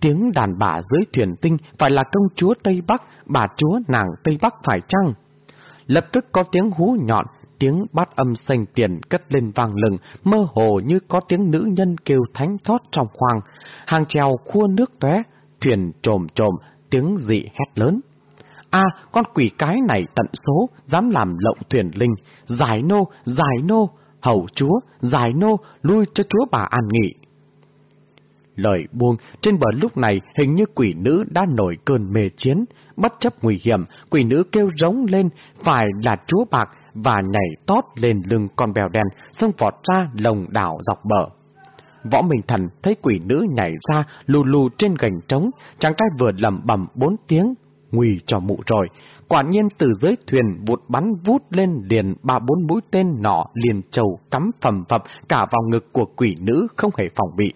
Tiếng đàn bà dưới thuyền tinh phải là công chúa Tây Bắc, bà chúa nàng Tây Bắc phải chăng? Lập tức có tiếng hú nhọn, tiếng bát âm xanh tiền cất lên vang lừng, mơ hồ như có tiếng nữ nhân kêu thánh thoát trong khoang. Hàng trèo khua nước tóe, thuyền trồm trồm, tiếng dị hét lớn. a con quỷ cái này tận số, dám làm lộng thuyền linh, giải nô, giải nô, hầu chúa, giải nô, lui cho chúa bà an nghỉ. Lời buông, trên bờ lúc này hình như quỷ nữ đã nổi cơn mê chiến, bất chấp nguy hiểm, quỷ nữ kêu rống lên, phải là chúa bạc, và nhảy tót lên lưng con bèo đen, xông vọt ra lồng đảo dọc bờ. Võ Minh Thần thấy quỷ nữ nhảy ra lù lù trên gành trống, chàng trai vừa lầm bầm bốn tiếng, nguy cho mụ rồi. Quả nhiên từ dưới thuyền vụt bắn vút lên liền ba bốn mũi tên nọ liền trầu cắm phẩm phập cả vào ngực của quỷ nữ không hề phòng bị.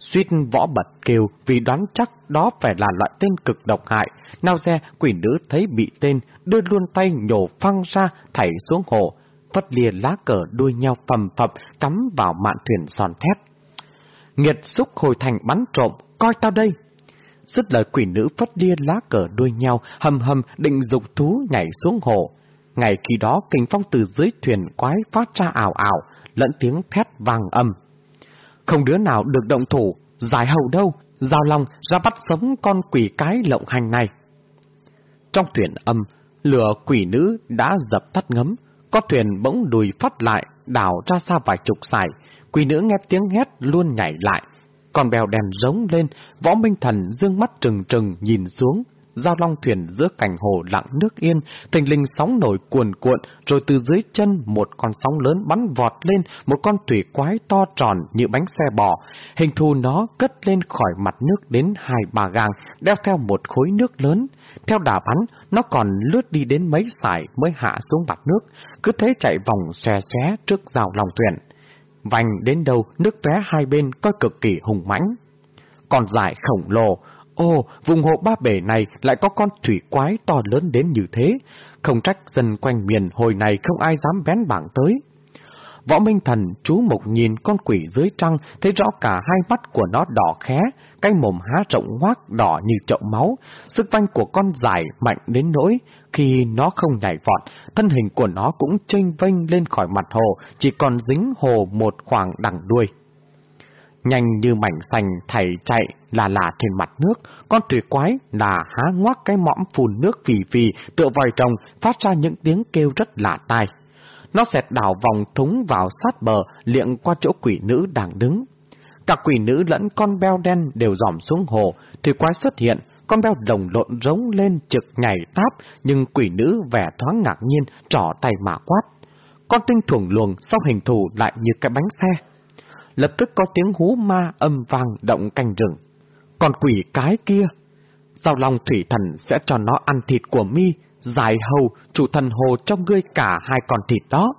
Suýt võ bật kêu vì đoán chắc đó phải là loại tên cực độc hại. Nào xe quỷ nữ thấy bị tên, đưa luôn tay nhổ phăng ra, thảy xuống hồ, phất lìa lá cờ đuôi nhau phầm phập, cắm vào mạn thuyền giòn thép. Nghiệt xúc hồi thành bắn trộm, coi tao đây! Dứt lời quỷ nữ phất lia lá cờ đuôi nhau, hầm hầm định dục thú nhảy xuống hồ. Ngày khi đó kinh phong từ dưới thuyền quái phát ra ảo ảo, lẫn tiếng thét vang âm. Không đứa nào được động thủ, giải hầu đâu, giao long ra bắt sống con quỷ cái lộng hành này. Trong thuyền âm, lửa quỷ nữ đã dập tắt ngấm, có thuyền bỗng đùi phát lại, đảo ra xa vài chục sải, quỷ nữ nghe tiếng hét luôn nhảy lại, còn bèo đèn rống lên, võ minh thần dương mắt trừng trừng nhìn xuống, giao long thuyền giữa cảnh hồ lặng nước yên, thình linh sóng nổi cuồn cuộn, rồi từ dưới chân một con sóng lớn bắn vọt lên, một con thủy quái to tròn như bánh xe bò. Hình thù nó cất lên khỏi mặt nước đến hai ba gang, đeo theo một khối nước lớn. Theo đà bắn, nó còn lướt đi đến mấy sải mới hạ xuống mặt nước, cứ thế chạy vòng xòe xé trước rào lòng thuyền. Vành đến đâu, nước vé hai bên coi cực kỳ hùng mãnh. Còn dài khổng lồ, Ồ, vùng hộ ba bể này lại có con thủy quái to lớn đến như thế. Không trách dân quanh miền hồi này không ai dám bén bảng tới. Võ Minh Thần chú mục nhìn con quỷ dưới trăng, thấy rõ cả hai mắt của nó đỏ khé, cái mồm há rộng hoác đỏ như chậu máu. Sức vanh của con dài mạnh đến nỗi, khi nó không nhảy vọt, thân hình của nó cũng chênh vênh lên khỏi mặt hồ, chỉ còn dính hồ một khoảng đằng đuôi. Nhanh như mảnh sành thảy chạy là là trên mặt nước, con thủy quái là há ngoác cái mõm phun nước phì phì tựa vòi trồng phát ra những tiếng kêu rất lạ tai. Nó xẹt đảo vòng thúng vào sát bờ, liệng qua chỗ quỷ nữ đang đứng. Cả quỷ nữ lẫn con beo đen đều dòm xuống hồ, thủy quái xuất hiện, con beo đồng lộn rống lên trực nhảy táp, nhưng quỷ nữ vẻ thoáng ngạc nhiên, trỏ tay mà quát. Con tinh thuồng luồng sau hình thù lại như cái bánh xe, lập tức có tiếng hú ma âm vang động canh rừng. Còn quỷ cái kia, giao long thủy thần sẽ cho nó ăn thịt của mi, dài hầu, chủ thần hồ cho ngươi cả hai con thịt đó.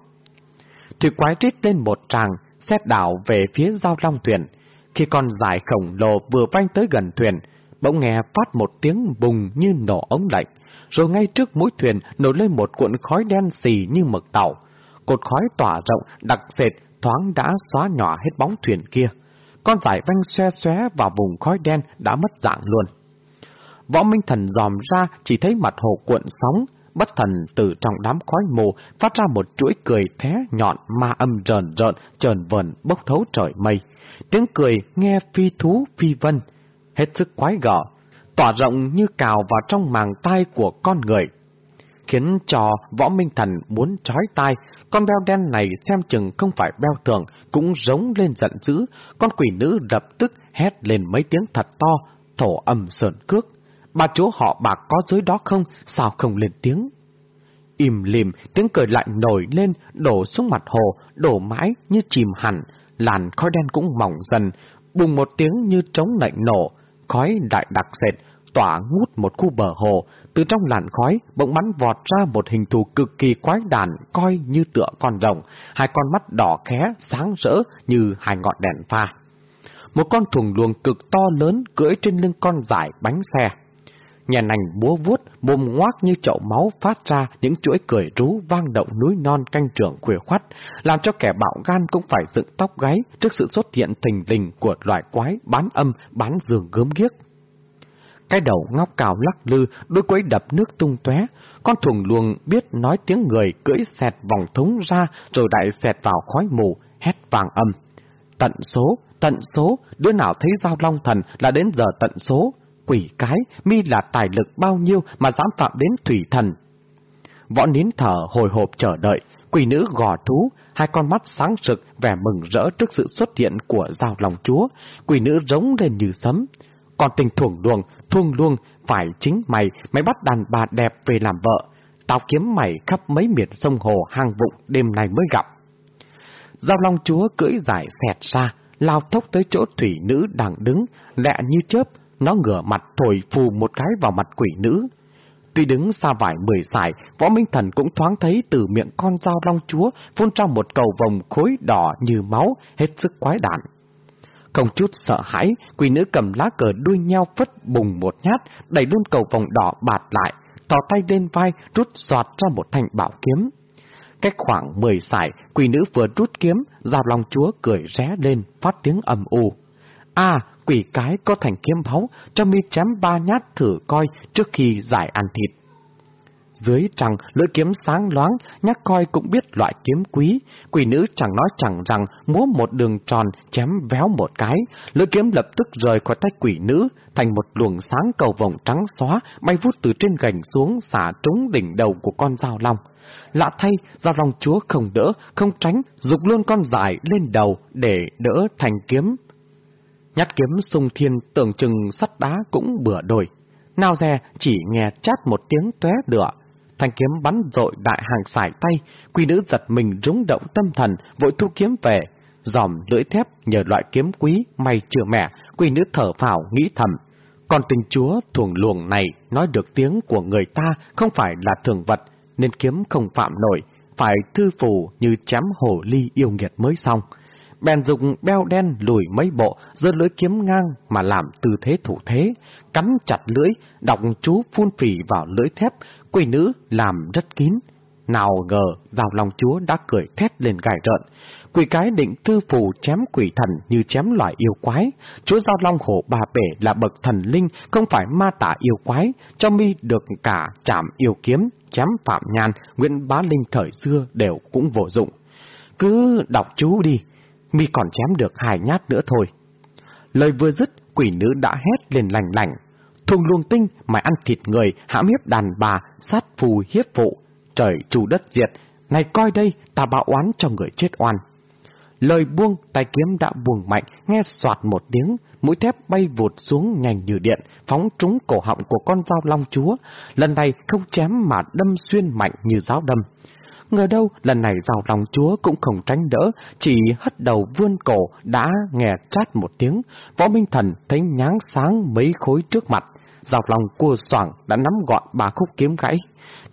Thủy quái rít lên một tràng, xét đảo về phía giao long thuyền. Khi con dài khổng lồ vừa vanh tới gần thuyền, bỗng nghe phát một tiếng bùng như nổ ống lạnh, rồi ngay trước mũi thuyền nổi lên một cuộn khói đen xì như mực tàu. Cột khói tỏa rộng, đặc sệt thoáng đã xóa nhỏ hết bóng thuyền kia. Con giải vanh xe xóe vào vùng khói đen đã mất dạng luôn. Võ Minh Thần dòm ra chỉ thấy mặt hồ cuộn sóng, bất thần từ trong đám khói mù phát ra một chuỗi cười thé nhọn ma âm rờn rợn, trờn vờn bốc thấu trời mây. Tiếng cười nghe phi thú phi vân, hết sức quái gở, tỏa rộng như cào vào trong màng tai của con người khiến cho võ minh thần muốn trói tai. Con beo đen này xem chừng không phải beo thường, cũng giống lên giận dữ. Con quỷ nữ lập tức hét lên mấy tiếng thật to, thổ âm sợn cước. Bà chúa họ bạc có dưới đó không, sao không lên tiếng? Im lìm, tiếng cười lại nổi lên, đổ xuống mặt hồ, đổ mãi như chìm hẳn. Làn khói đen cũng mỏng dần, bùng một tiếng như trống lạnh nổ, khói đại đặc sệt, tỏa ngút một khu bờ hồ, từ trong làn khói bỗng bắn vọt ra một hình thù cực kỳ quái đản coi như tựa con rồng, hai con mắt đỏ khé, sáng rỡ như hai ngọn đèn pha. Một con thùng luồng cực to lớn cưỡi trên lưng con dải bánh xe. Nhà nành búa vuốt, mồm ngoác như chậu máu phát ra những chuỗi cười rú vang động núi non canh trường khuya khoắt, làm cho kẻ bạo gan cũng phải dựng tóc gáy trước sự xuất hiện thình lình của loài quái bán âm, bán giường gớm ghiếc. Cái đầu ngóc cào lắc lư, đôi quấy đập nước tung tóe. Con thùng luồng biết nói tiếng người cưỡi xẹt vòng thúng ra rồi đại xẹt vào khói mù, hét vàng âm. Tận số, tận số, đứa nào thấy giao long thần là đến giờ tận số. Quỷ cái, mi là tài lực bao nhiêu mà dám phạm đến thủy thần. Võ nín thở hồi hộp chờ đợi, quỷ nữ gò thú, hai con mắt sáng sực vẻ mừng rỡ trước sự xuất hiện của giao long chúa. Quỷ nữ rống lên như sấm. Còn tình thuồng luồng, thuông luông, phải chính mày, mày bắt đàn bà đẹp về làm vợ. Tao kiếm mày khắp mấy miền sông hồ hang vụng đêm nay mới gặp. Giao Long Chúa cưỡi giải xẹt ra, lao thốc tới chỗ thủy nữ đang đứng, lẹ như chớp, nó ngửa mặt thổi phù một cái vào mặt quỷ nữ. Tuy đứng xa vải mười sải, võ minh thần cũng thoáng thấy từ miệng con dao long chúa phun ra một cầu vòng khối đỏ như máu, hết sức quái đản. Không chút sợ hãi, quỷ nữ cầm lá cờ đuôi nhau phất bùng một nhát, đẩy luôn cầu vòng đỏ bạt lại, tỏ tay lên vai, rút giọt ra một thanh bảo kiếm. Cách khoảng 10 sải, quỷ nữ vừa rút kiếm, giao long chúa cười ré lên, phát tiếng ầm u. À, quỷ cái có thành kiếm báu, cho mi chém ba nhát thử coi trước khi giải ăn thịt. Dưới trăng, lưỡi kiếm sáng loáng, nhắc coi cũng biết loại kiếm quý. Quỷ nữ chẳng nói chẳng rằng, múa một đường tròn, chém véo một cái. Lưỡi kiếm lập tức rời khỏi tay quỷ nữ, thành một luồng sáng cầu vòng trắng xóa, bay vút từ trên gành xuống, xả trúng đỉnh đầu của con dao long. Lạ thay, dao long chúa không đỡ, không tránh, dục luôn con dài lên đầu để đỡ thành kiếm. Nhát kiếm sung thiên tưởng chừng sắt đá cũng bừa đổi. Nào dè chỉ nghe chát một tiếng tóe đựa, thanh kiếm bắn dội đại hàng sải tay, quy nữ giật mình rúng động tâm thần, vội thu kiếm về. Dòm lưỡi thép nhờ loại kiếm quý, may chữa mẹ, quy nữ thở phào nghĩ thầm. Còn tình chúa thuồng luồng này nói được tiếng của người ta không phải là thường vật, nên kiếm không phạm nổi, phải thư phù như chém hồ ly yêu nghiệt mới xong. Bèn dùng beo đen lùi mấy bộ, giơ lưỡi kiếm ngang mà làm tư thế thủ thế, cắn chặt lưỡi, đọc chú phun phì vào lưỡi thép, quỷ nữ làm rất kín. Nào ngờ, rào lòng chúa đã cười thét lên gài rợn. Quỷ cái định tư phù chém quỷ thần như chém loại yêu quái. Chúa Giao Long Hổ Bà Bể là bậc thần linh, không phải ma tả yêu quái. Cho mi được cả chạm yêu kiếm, chém phạm nhan, Nguyễn Bá Linh thời xưa đều cũng vô dụng. Cứ đọc chú đi, mi còn chém được hai nhát nữa thôi. Lời vừa dứt, quỷ nữ đã hét lên lành lành. Thùng luồng tinh mày ăn thịt người, hãm hiếp đàn bà, sát phù hiếp phụ. Trời chủ đất diệt, này coi đây, ta báo oán cho người chết oan. Lời buông, tay kiếm đã buông mạnh, nghe soạt một tiếng, mũi thép bay vụt xuống nhanh như điện, phóng trúng cổ họng của con dao long chúa. Lần này không chém mà đâm xuyên mạnh như giáo đâm. Ngờ đâu, lần này vào lòng chúa cũng không tránh đỡ, chỉ hất đầu vươn cổ, đã nghe chát một tiếng. Võ Minh Thần thấy nháng sáng mấy khối trước mặt. Dọc lòng cua soảng đã nắm gọn ba khúc kiếm gãy.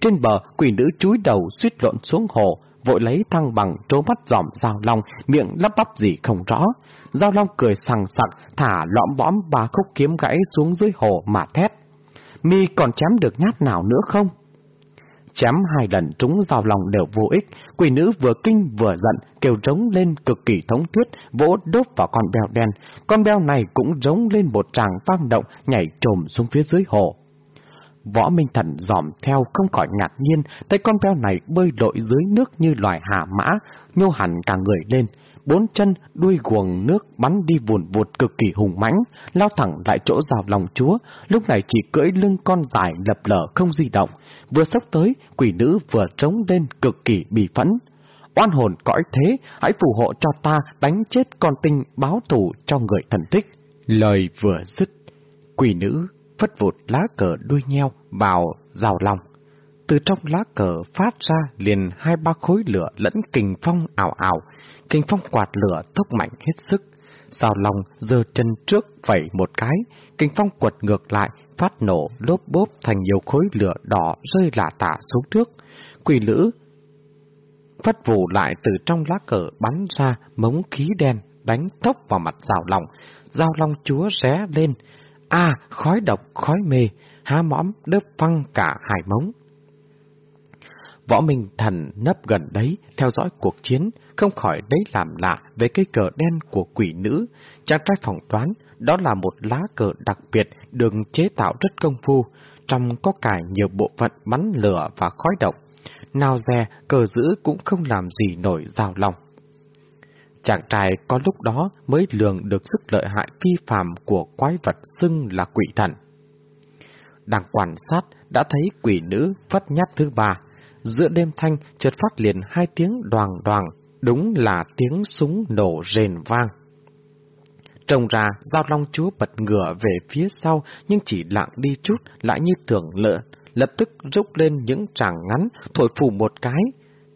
Trên bờ, quỷ nữ chúi đầu suýt lộn xuống hồ, vội lấy thăng bằng trố mắt dòm Giao Long, miệng lắp bắp gì không rõ. Giao Long cười sằng sặc, thả lõm bõm ba khúc kiếm gãy xuống dưới hồ mà thét. Mi còn chém được nhát nào nữa không? Chém hai lần trúng vào lòng đều vô ích, quỷ nữ vừa kinh vừa giận, kêu rống lên cực kỳ thống thuyết, vỗ đốt vào con beo đen. Con beo này cũng rống lên một tràng vang động, nhảy trồm xuống phía dưới hồ. Võ Minh Thần dòm theo không khỏi ngạc nhiên, thấy con beo này bơi lội dưới nước như loài hạ mã, nhô hẳn cả người lên. Bốn chân, đuôi guồng nước bắn đi vùn vụt cực kỳ hùng mãnh, lao thẳng lại chỗ rào lòng chúa, lúc này chỉ cưỡi lưng con dài lập lở không di động. Vừa sốc tới, quỷ nữ vừa trống lên cực kỳ bị phẫn. Oan hồn cõi thế, hãy phù hộ cho ta đánh chết con tinh báo thù cho người thần tích. Lời vừa dứt, quỷ nữ phất vụt lá cờ đuôi nheo vào rào lòng. Từ trong lá cờ phát ra liền hai ba khối lửa lẫn kình phong ảo ảo, kình phong quạt lửa tốc mạnh hết sức. Sao lòng giơ chân trước vẩy một cái, kình phong quật ngược lại, phát nổ lốp bốp thành nhiều khối lửa đỏ rơi lả tả xuống trước. Quỷ lữ phất vụ lại từ trong lá cờ bắn ra mống khí đen đánh tốc vào mặt rào lòng. Rào lòng chúa ré lên, À, khói độc, khói mê, há mõm đớp văng cả hải mống. Võ Minh Thần nấp gần đấy, theo dõi cuộc chiến, không khỏi đấy làm lạ về cây cờ đen của quỷ nữ. Chàng trai phỏng đoán, đó là một lá cờ đặc biệt được chế tạo rất công phu, trong có cả nhiều bộ phận bắn lửa và khói độc. Nào dè, cờ giữ cũng không làm gì nổi rào lòng. Chàng trai có lúc đó mới lường được sức lợi hại phi phàm của quái vật xưng là quỷ thần. Đang quan sát đã thấy quỷ nữ phất nhát thứ ba. Giữa đêm thanh chợt phát liền hai tiếng đoàn đoàn, đúng là tiếng súng nổ rền vang. Trông ra, Giao Long Chúa bật ngửa về phía sau, nhưng chỉ lặng đi chút, lại như tưởng lợn, lập tức rút lên những tràng ngắn, thổi phù một cái,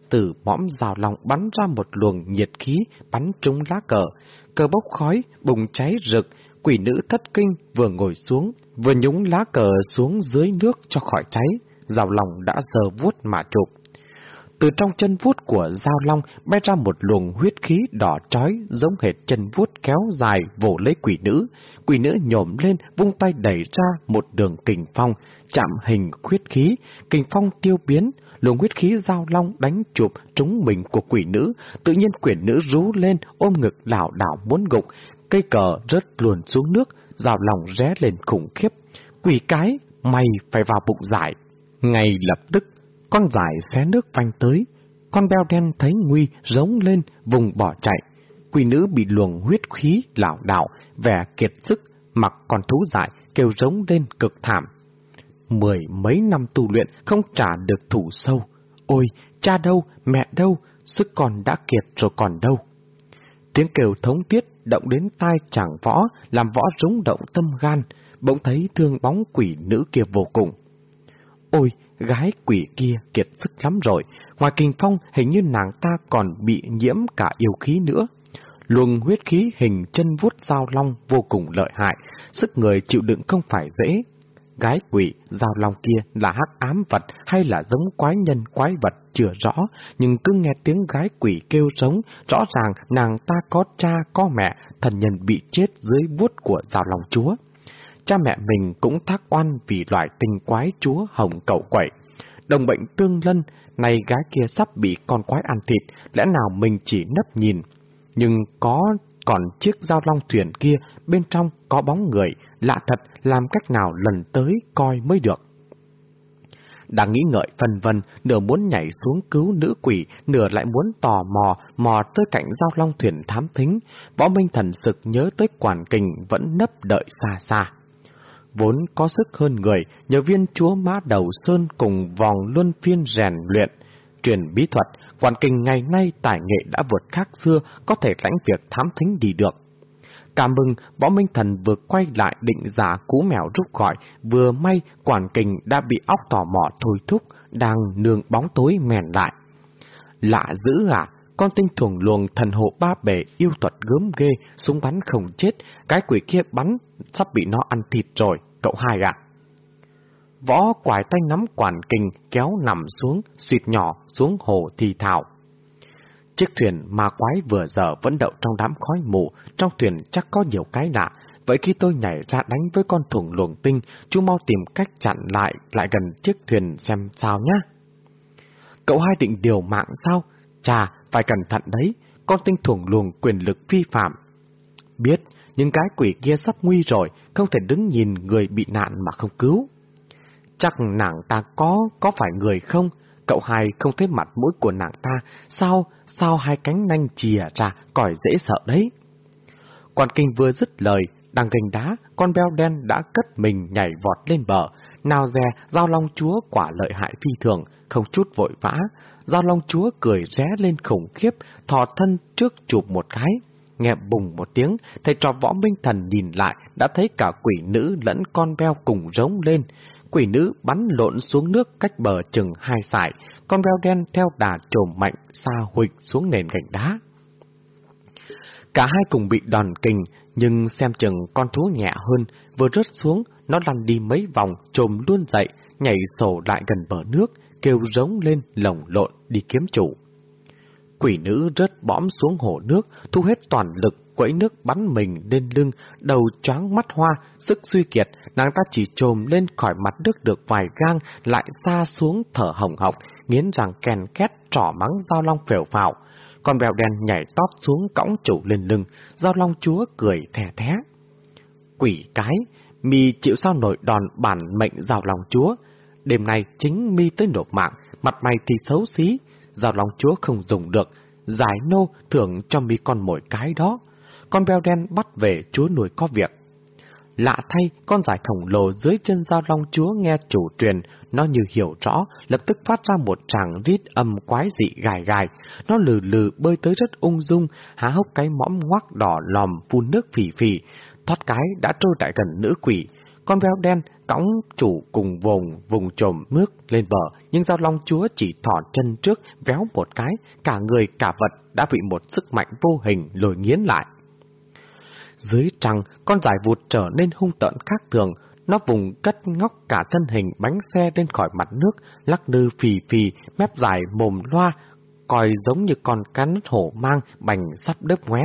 từ mõm rào long bắn ra một luồng nhiệt khí bắn trúng lá cờ. Cờ bốc khói, bùng cháy rực, quỷ nữ thất kinh vừa ngồi xuống, vừa nhúng lá cờ xuống dưới nước cho khỏi cháy. Rào lòng đã giờ vuốt mà chụp. Từ trong chân vuốt của dao long bay ra một luồng huyết khí đỏ chói giống hệt chân vuốt kéo dài vồ lấy quỷ nữ. Quỷ nữ nhổm lên vung tay đẩy ra một đường kình phong, chạm hình huyết khí, kình phong tiêu biến, luồng huyết khí dao long đánh chụp trúng mình của quỷ nữ, tự nhiên quỷ nữ rú lên ôm ngực lảo đảo muốn gục, cây cờ rớt luồn xuống nước, rào lòng ré lên khủng khiếp. Quỷ cái, mày phải vào bụng giải. Ngay lập tức, con giải xé nước vanh tới. Con beo đen thấy nguy giống lên, vùng bỏ chạy. Quỷ nữ bị luồng huyết khí lảo đảo, vẻ kiệt sức, mặc con thú dại kêu rống lên cực thảm. Mười mấy năm tu luyện không trả được thủ sâu. Ôi, cha đâu, mẹ đâu, sức còn đã kiệt rồi còn đâu. Tiếng kêu thống tiết động đến tai chàng võ, làm võ rúng động tâm gan, bỗng thấy thương bóng quỷ nữ kia vô cùng. Ôi, gái quỷ kia kiệt sức lắm rồi, ngoài kinh phong hình như nàng ta còn bị nhiễm cả yêu khí nữa. Luồng huyết khí hình chân vuốt dao long vô cùng lợi hại, sức người chịu đựng không phải dễ. Gái quỷ, dao long kia là hắc ám vật hay là giống quái nhân quái vật chưa rõ, nhưng cứ nghe tiếng gái quỷ kêu sống, rõ ràng nàng ta có cha có mẹ, thần nhân bị chết dưới vuốt của dao long chúa. Cha mẹ mình cũng thác oan vì loại tình quái chúa hồng cậu quậy. Đồng bệnh tương lân, nay gái kia sắp bị con quái ăn thịt, lẽ nào mình chỉ nấp nhìn, nhưng có còn chiếc dao long thuyền kia bên trong có bóng người, lạ thật làm cách nào lần tới coi mới được. Đang nghĩ ngợi phân vân, nửa muốn nhảy xuống cứu nữ quỷ, nửa lại muốn tò mò, mò tới cạnh giao long thuyền thám thính. Võ Minh Thần sực nhớ tới quản kình vẫn nấp đợi xa xa. Vốn có sức hơn người, nhờ viên chúa mã đầu sơn cùng vòng luân phiên rèn luyện, truyền bí thuật, Quản kinh ngày nay tài nghệ đã vượt khác xưa, có thể lãnh việc thám thính đi được. Cảm mừng, võ minh thần vừa quay lại định giả cú mèo rút gọi, vừa may quản kình đã bị óc tò mò thôi thúc, đang nương bóng tối mèn lại. Lạ dữ à, con tinh thuồng luồng thần hộ ba bể yêu thuật gớm ghê, súng bắn không chết, cái quỷ kia bắn, sắp bị nó ăn thịt rồi, cậu hai ạ. Võ quải tay nắm quản kình kéo nằm xuống, suyệt nhỏ xuống hồ thì thảo. Chiếc thuyền ma quái vừa giờ vẫn đậu trong đám khói mù, trong thuyền chắc có nhiều cái lạ. Vậy khi tôi nhảy ra đánh với con thùng luồng tinh, chú mau tìm cách chặn lại, lại gần chiếc thuyền xem sao nhá. Cậu hai định điều mạng sao? Chà, phải cẩn thận đấy, con tinh thuồng luồng quyền lực vi phạm. Biết, những cái quỷ kia sắp nguy rồi, không thể đứng nhìn người bị nạn mà không cứu. Chắc nàng ta có, có phải người không? Cậu hai không thấy mặt mũi của nàng ta, sao, sao hai cánh nanh chìa ra, còi dễ sợ đấy. Quan kinh vừa dứt lời, đang gành đá, con beo đen đã cất mình nhảy vọt lên bờ. Nào dè, giao long chúa quả lợi hại phi thường, không chút vội vã. Giao long chúa cười ré lên khủng khiếp, thò thân trước chụp một cái. Nghe bùng một tiếng, thầy trò võ minh thần nhìn lại, đã thấy cả quỷ nữ lẫn con beo cùng rống lên quỷ nữ bắn lộn xuống nước cách bờ chừng hai sải, con beo đen theo đà trồm mạnh xa huỵch xuống nền gạch đá. Cả hai cùng bị đòn kình, nhưng xem chừng con thú nhẹ hơn, vừa rớt xuống, nó lăn đi mấy vòng, trồm luôn dậy, nhảy sổ lại gần bờ nước, kêu rống lên lồng lộn đi kiếm chủ. Quỷ nữ rớt bõm xuống hồ nước, thu hết toàn lực, quẫy nước bắn mình lên lưng, đầu choáng mắt hoa, sức suy kiệt, nàng ta chỉ trồm lên khỏi mặt nước được vài gang, lại xa xuống thở hồng hộc, nghiến rằng kèn két trỏ mắng dao long phèo phào. Con bèo đen nhảy tóp xuống cõng chủ lên lưng, giao long chúa cười thè thé. Quỷ cái, mi chịu sao nổi đòn bản mệnh giao long chúa. Đêm nay chính mi tới nộp mạng, mặt mày thì xấu xí, giao long chúa không dùng được, giải nô thưởng cho mi con mồi cái đó. Con bèo đen bắt về chúa nuôi có việc. Lạ thay, con giải khổng lồ dưới chân giao long chúa nghe chủ truyền, nó như hiểu rõ, lập tức phát ra một tràng rít âm quái dị gài gài. Nó lừ lừ bơi tới rất ung dung, há hốc cái mõm ngoác đỏ lòm phun nước phì phì. Thoát cái đã trôi tại gần nữ quỷ. Con béo đen cõng chủ cùng vùng vùng trồm nước lên bờ, nhưng giao long chúa chỉ thỏ chân trước, véo một cái, cả người cả vật đã bị một sức mạnh vô hình lồi nghiến lại. Dưới trăng, con giải vụt trở nên hung tợn khác thường, nó vùng cất ngóc cả thân hình bánh xe lên khỏi mặt nước, lắc lư phì phì, mép dài mồm loa, coi giống như con cắn hổ mang bành sắp đớp ngoé.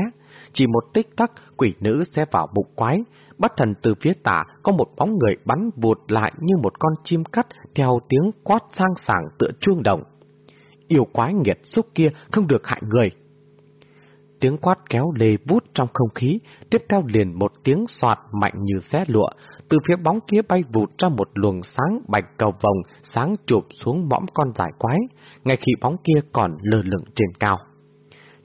Chỉ một tích tắc, quỷ nữ sẽ vào bụng quái. Bất thần từ phía tả có một bóng người bắn vụt lại như một con chim cắt theo tiếng quát sang sảng tựa chuông động. Yêu quái nghiệt xúc kia không được hại người tiếng quát kéo lê vút trong không khí, tiếp theo liền một tiếng soạt mạnh như xé lụa, từ phía bóng kia bay vụt ra một luồng sáng bạch cầu vòng, sáng chụp xuống mõm con giải quái, ngay khi bóng kia còn lơ lửng trên cao.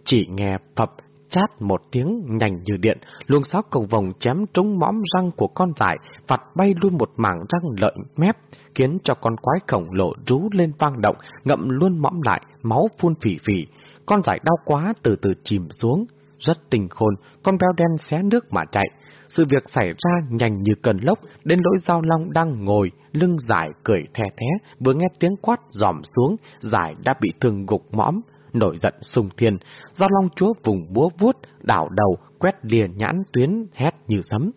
Chỉ nghe phập chát một tiếng nhanh như điện, luồng sáo cầu vòng chém trúng mõm răng của con dại, vặt bay luôn một mảng răng lợi mép, khiến cho con quái khổng lồ rú lên vang động, ngậm luôn mõm lại, máu phun phỉ phỉ. Con giải đau quá từ từ chìm xuống, rất tình khôn, con béo đen xé nước mà chạy. Sự việc xảy ra nhanh như cơn lốc, đến lỗi giao long đang ngồi, lưng giải cười the thế, vừa nghe tiếng quát dòm xuống, giải đã bị thương gục mõm, nổi giận sung thiên, giao long chúa vùng búa vuốt, đảo đầu, quét lìa nhãn tuyến, hét như sấm.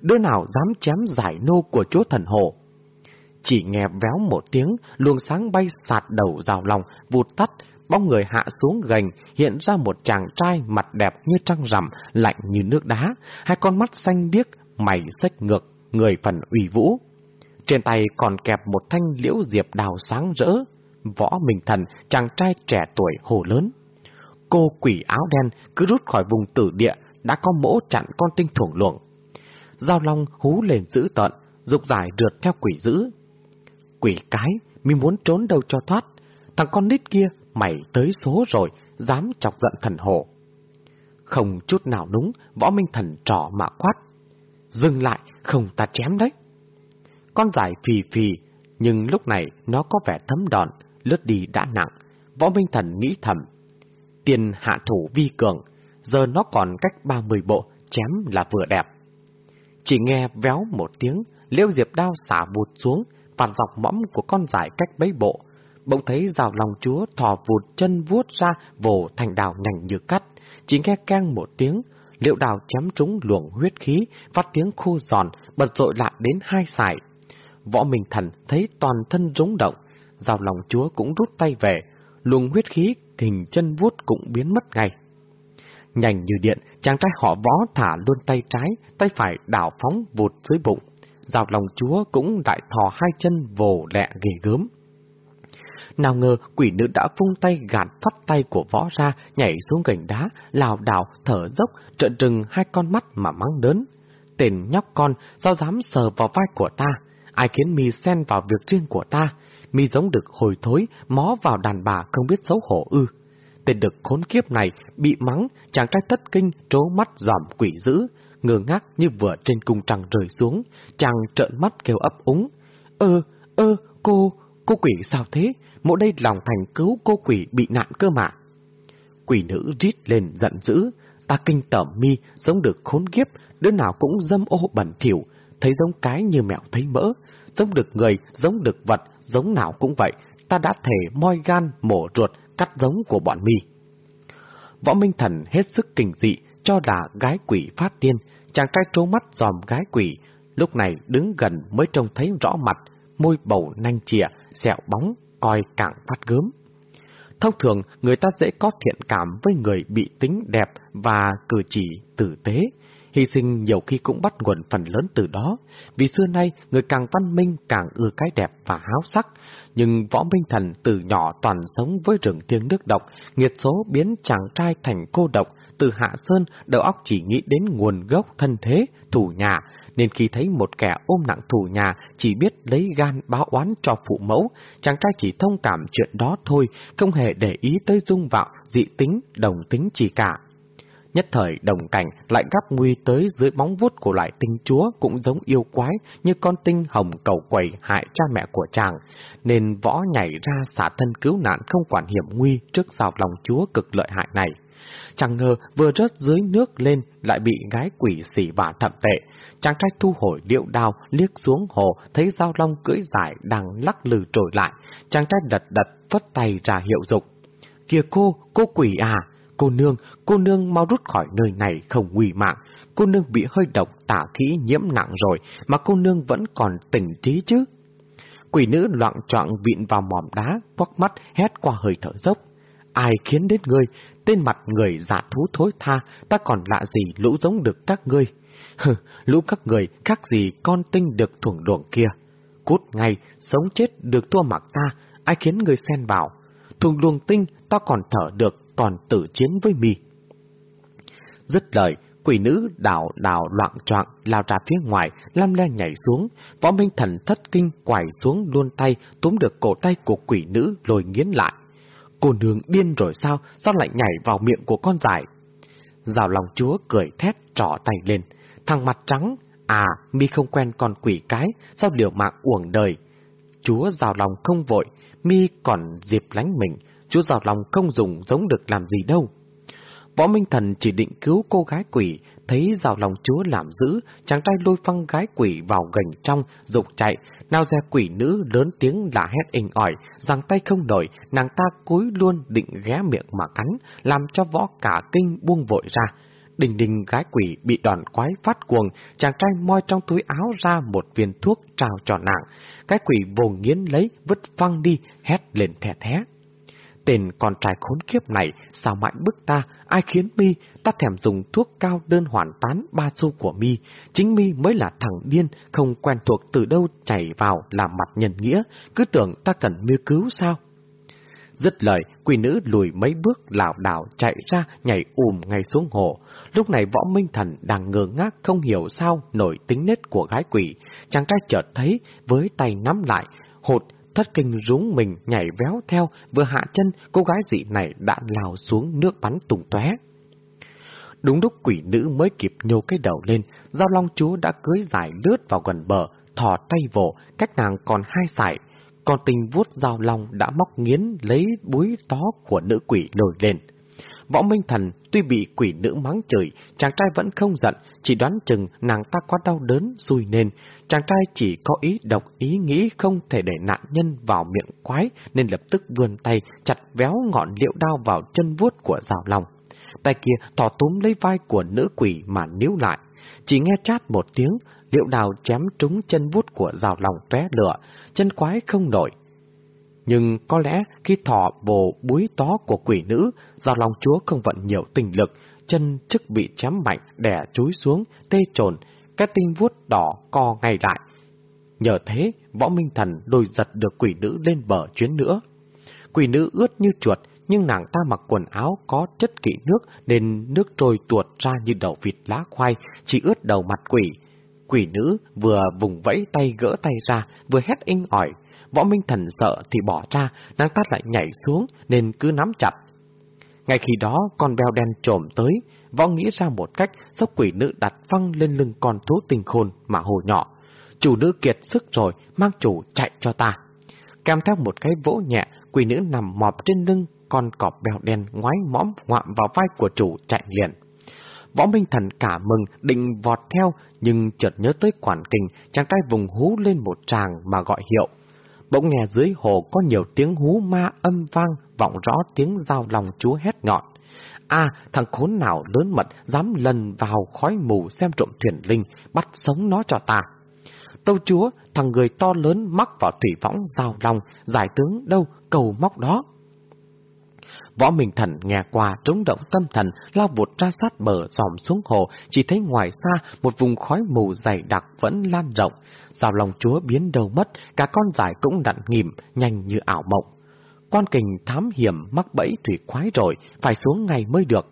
Đứa nào dám chém giải nô của chúa thần hồ? Chỉ nghe véo một tiếng, luồng sáng bay sạt đầu rào lòng, vụt tắt, bóng người hạ xuống gành, hiện ra một chàng trai mặt đẹp như trăng rằm, lạnh như nước đá, hai con mắt xanh biếc, mày xếch ngược, người phần ủy vũ. Trên tay còn kẹp một thanh liễu diệp đào sáng rỡ, Võ mình Thần, chàng trai trẻ tuổi hồ lớn. Cô quỷ áo đen cứ rút khỏi vùng tử địa, đã có mỗ chặn con tinh thuồng luồng. Giao Long hú lên dữ tận, dục giải rượt theo quỷ dữ. Quỷ cái, mi muốn trốn đâu cho thoát, thằng con nít kia, mày tới số rồi, dám chọc giận thần hồ. Không chút nào đúng, võ minh thần trỏ mạ quát. Dừng lại, không ta chém đấy. Con giải phì phì, nhưng lúc này nó có vẻ thấm đòn, lướt đi đã nặng. Võ Minh Thần nghĩ thầm, tiền hạ thủ vi cường, giờ nó còn cách 30 bộ, chém là vừa đẹp. Chỉ nghe véo một tiếng, liêu diệp đao xả bụt xuống, phạt dọc mõm của con giải cách bấy bộ. Bỗng thấy rào lòng chúa thò vụt chân vuốt ra, vồ thành đào nhanh như cắt. Chỉ nghe keng một tiếng, liệu đào chém trúng luồng huyết khí, phát tiếng khô giòn, bật dội lại đến hai sải. Võ Minh Thần thấy toàn thân rúng động, rào lòng chúa cũng rút tay về, luồng huyết khí hình chân vuốt cũng biến mất ngay. Nhanh như điện, chàng trai họ võ thả luôn tay trái, tay phải đảo phóng vụt dưới bụng. rào lòng chúa cũng đại thò hai chân vồ lẹ ghề gớm. Nào ngờ quỷ nữ đã vung tay gạt thoát tay của võ ra, nhảy xuống gành đá, lào đảo, thở dốc, trợn trừng hai con mắt mà mắng đớn. Tên nhóc con, sao dám sờ vào vai của ta? Ai khiến mi xen vào việc riêng của ta? mi giống được hồi thối, mó vào đàn bà không biết xấu hổ ư. Tên được khốn kiếp này bị mắng, chàng trai tất kinh trố mắt dòm quỷ dữ, ngơ ngác như vừa trên cung trăng rơi xuống, chàng trợn mắt kêu ấp úng. Ơ, ơ, cô, cô quỷ sao thế? Mộ đây lòng thành cứu cô quỷ bị nạn cơ mà. Quỷ nữ rít lên giận dữ, ta kinh tởm mi, giống được khốn kiếp, đứa nào cũng dâm ô bẩn thỉu, thấy giống cái như mèo thấy mỡ, giống được người, giống được vật, giống nào cũng vậy, ta đã thể moi gan, mổ ruột, cắt giống của bọn mi. Võ Minh Thần hết sức kinh dị, cho là gái quỷ phát điên, chàng trai trố mắt dòm gái quỷ, lúc này đứng gần mới trông thấy rõ mặt, môi bầu nanh chìa, dẹo bóng, coi càng phát gớm. Thông thường, người ta dễ có thiện cảm với người bị tính đẹp và cử chỉ tử tế, hy sinh nhiều khi cũng bắt nguồn phần lớn từ đó, vì xưa nay người càng văn minh càng ưa cái đẹp và háo sắc, nhưng võ minh thần từ nhỏ toàn sống với rừng tiếng nước độc, nghiệt số biến chàng trai thành cô độc, từ hạ sơn đầu óc chỉ nghĩ đến nguồn gốc thân thế, thủ nhà, nên khi thấy một kẻ ôm nặng thủ nhà chỉ biết lấy gan báo oán cho phụ mẫu, chàng trai chỉ thông cảm chuyện đó thôi, không hề để ý tới dung vạo, dị tính, đồng tính chỉ cả. Nhất thời đồng cảnh lại gắp nguy tới dưới bóng vuốt của loại tinh chúa cũng giống yêu quái như con tinh hồng cầu quầy hại cha mẹ của chàng, nên võ nhảy ra xả thân cứu nạn không quản hiểm nguy trước rào lòng chúa cực lợi hại này. Chẳng ngờ vừa rớt dưới nước lên lại bị gái quỷ xỉ vả thậm tệ. Chàng trai thu hồi điệu đao, liếc xuống hồ, thấy dao long cưỡi giải đang lắc lừ trồi lại. Chàng trai đật đật, phất tay ra hiệu dục. Kìa cô, cô quỷ à! Cô nương, cô nương mau rút khỏi nơi này không nguy mạng. Cô nương bị hơi độc tả khí nhiễm nặng rồi, mà cô nương vẫn còn tỉnh trí chứ. Quỷ nữ loạn trọng vịn vào mỏm đá, quắc mắt hét qua hơi thở dốc. Ai khiến đến ngươi, tên mặt người giả thú thối tha, ta còn lạ gì lũ giống được các ngươi. Hừ, lũ các người khác gì con tinh được thuồng luồng kia. Cút ngay, sống chết được thua mặc ta, ai khiến người xen vào. Thuồng luồng tinh ta còn thở được, còn tử chiến với mi. Dứt lời, quỷ nữ đảo đảo loạn trọng lao ra phía ngoài, lam le nhảy xuống. Võ Minh Thần thất kinh quải xuống luôn tay, túm được cổ tay của quỷ nữ lồi nghiến lại. Cô nương điên rồi sao, sao lại nhảy vào miệng của con dại? Rào lòng chúa cười thét trỏ tay lên. Thằng mặt trắng, à, mi không quen con quỷ cái, sao liều mạng uổng đời. Chúa rào lòng không vội, mi còn dịp lánh mình, chúa rào lòng không dùng giống được làm gì đâu. Võ Minh Thần chỉ định cứu cô gái quỷ, thấy rào lòng chúa làm giữ, chàng trai lôi phăng gái quỷ vào gành trong, dục chạy, nào ra quỷ nữ lớn tiếng là hét inh ỏi, rằng tay không nổi, nàng ta cúi luôn định ghé miệng mà cắn, làm cho võ cả kinh buông vội ra. Đình đình gái quỷ bị đòn quái phát cuồng, chàng trai moi trong túi áo ra một viên thuốc trao cho nàng. Cái quỷ vồ nghiến lấy, vứt phăng đi, hét lên thẻ thét. Tên con trai khốn kiếp này, sao mạnh bức ta, ai khiến mi, ta thèm dùng thuốc cao đơn hoàn tán ba xu của mi. Chính mi mới là thằng điên, không quen thuộc từ đâu chảy vào làm mặt nhân nghĩa, cứ tưởng ta cần mưu cứu sao? Dứt lời, quỷ nữ lùi mấy bước lảo đảo chạy ra nhảy ùm ngay xuống hồ. Lúc này võ minh thần đang ngơ ngác không hiểu sao nổi tính nết của gái quỷ. Chàng trai chợt thấy với tay nắm lại, hột thất kinh rúng mình nhảy véo theo, vừa hạ chân, cô gái dị này đã lao xuống nước bắn tung tóe. Đúng lúc quỷ nữ mới kịp nhô cái đầu lên, giao long chúa đã cưới giải lướt vào gần bờ, thò tay vỗ, cách nàng còn hai sải. Còn tình vuốt giao long đã móc nghiến lấy búi tó của nữ quỷ nổi lên. Võ Minh Thần tuy bị quỷ nữ mắng chửi, chàng trai vẫn không giận, chỉ đoán chừng nàng ta quá đau đớn, xui nên. Chàng trai chỉ có ý độc ý nghĩ không thể để nạn nhân vào miệng quái, nên lập tức vươn tay chặt véo ngọn liệu đao vào chân vuốt của rào lòng. Tay kia thỏ túm lấy vai của nữ quỷ mà níu lại. Chỉ nghe chát một tiếng, liệu đào chém trúng chân vuốt của rào lòng tóe lửa, chân quái không nổi, nhưng có lẽ khi thọ vồ búi tó của quỷ nữ, do lòng chúa không vận nhiều tình lực, chân chức bị chém mạnh, đè chúi xuống, tê trồn, cái tinh vuốt đỏ co ngay lại. Nhờ thế, võ minh thần đôi giật được quỷ nữ lên bờ chuyến nữa. Quỷ nữ ướt như chuột, nhưng nàng ta mặc quần áo có chất kỵ nước nên nước trôi tuột ra như đầu vịt lá khoai, chỉ ướt đầu mặt quỷ. Quỷ nữ vừa vùng vẫy tay gỡ tay ra, vừa hét inh ỏi, Võ Minh Thần sợ thì bỏ ra, nàng ta lại nhảy xuống nên cứ nắm chặt. Ngay khi đó, con beo đen trồm tới, võ nghĩ ra một cách sốc quỷ nữ đặt văng lên lưng con thú tình khôn mà hồ nhỏ. Chủ nữ kiệt sức rồi, mang chủ chạy cho ta. Kèm theo một cái vỗ nhẹ, quỷ nữ nằm mọp trên lưng, con cọp bèo đen ngoái mõm ngoạm vào vai của chủ chạy liền. Võ Minh Thần cả mừng, định vọt theo, nhưng chợt nhớ tới quản kinh, chàng trai vùng hú lên một tràng mà gọi hiệu bỗng nghe dưới hồ có nhiều tiếng hú ma âm vang, vọng rõ tiếng giao lòng chúa hét ngọn. À, thằng khốn nào lớn mật dám lần vào khói mù xem trộm thuyền linh, bắt sống nó cho ta. Tâu chúa, thằng người to lớn mắc vào thủy võng giao lòng, giải tướng đâu, cầu móc đó. Võ Minh Thần nghe qua trống động tâm thần, lao vụt ra sát bờ dòm xuống hồ, chỉ thấy ngoài xa một vùng khói mù dày đặc vẫn lan rộng. Rào lòng chúa biến đầu mất, cả con giải cũng đặn nghìm, nhanh như ảo mộng. Quan kình thám hiểm mắc bẫy thủy khoái rồi, phải xuống ngày mới được.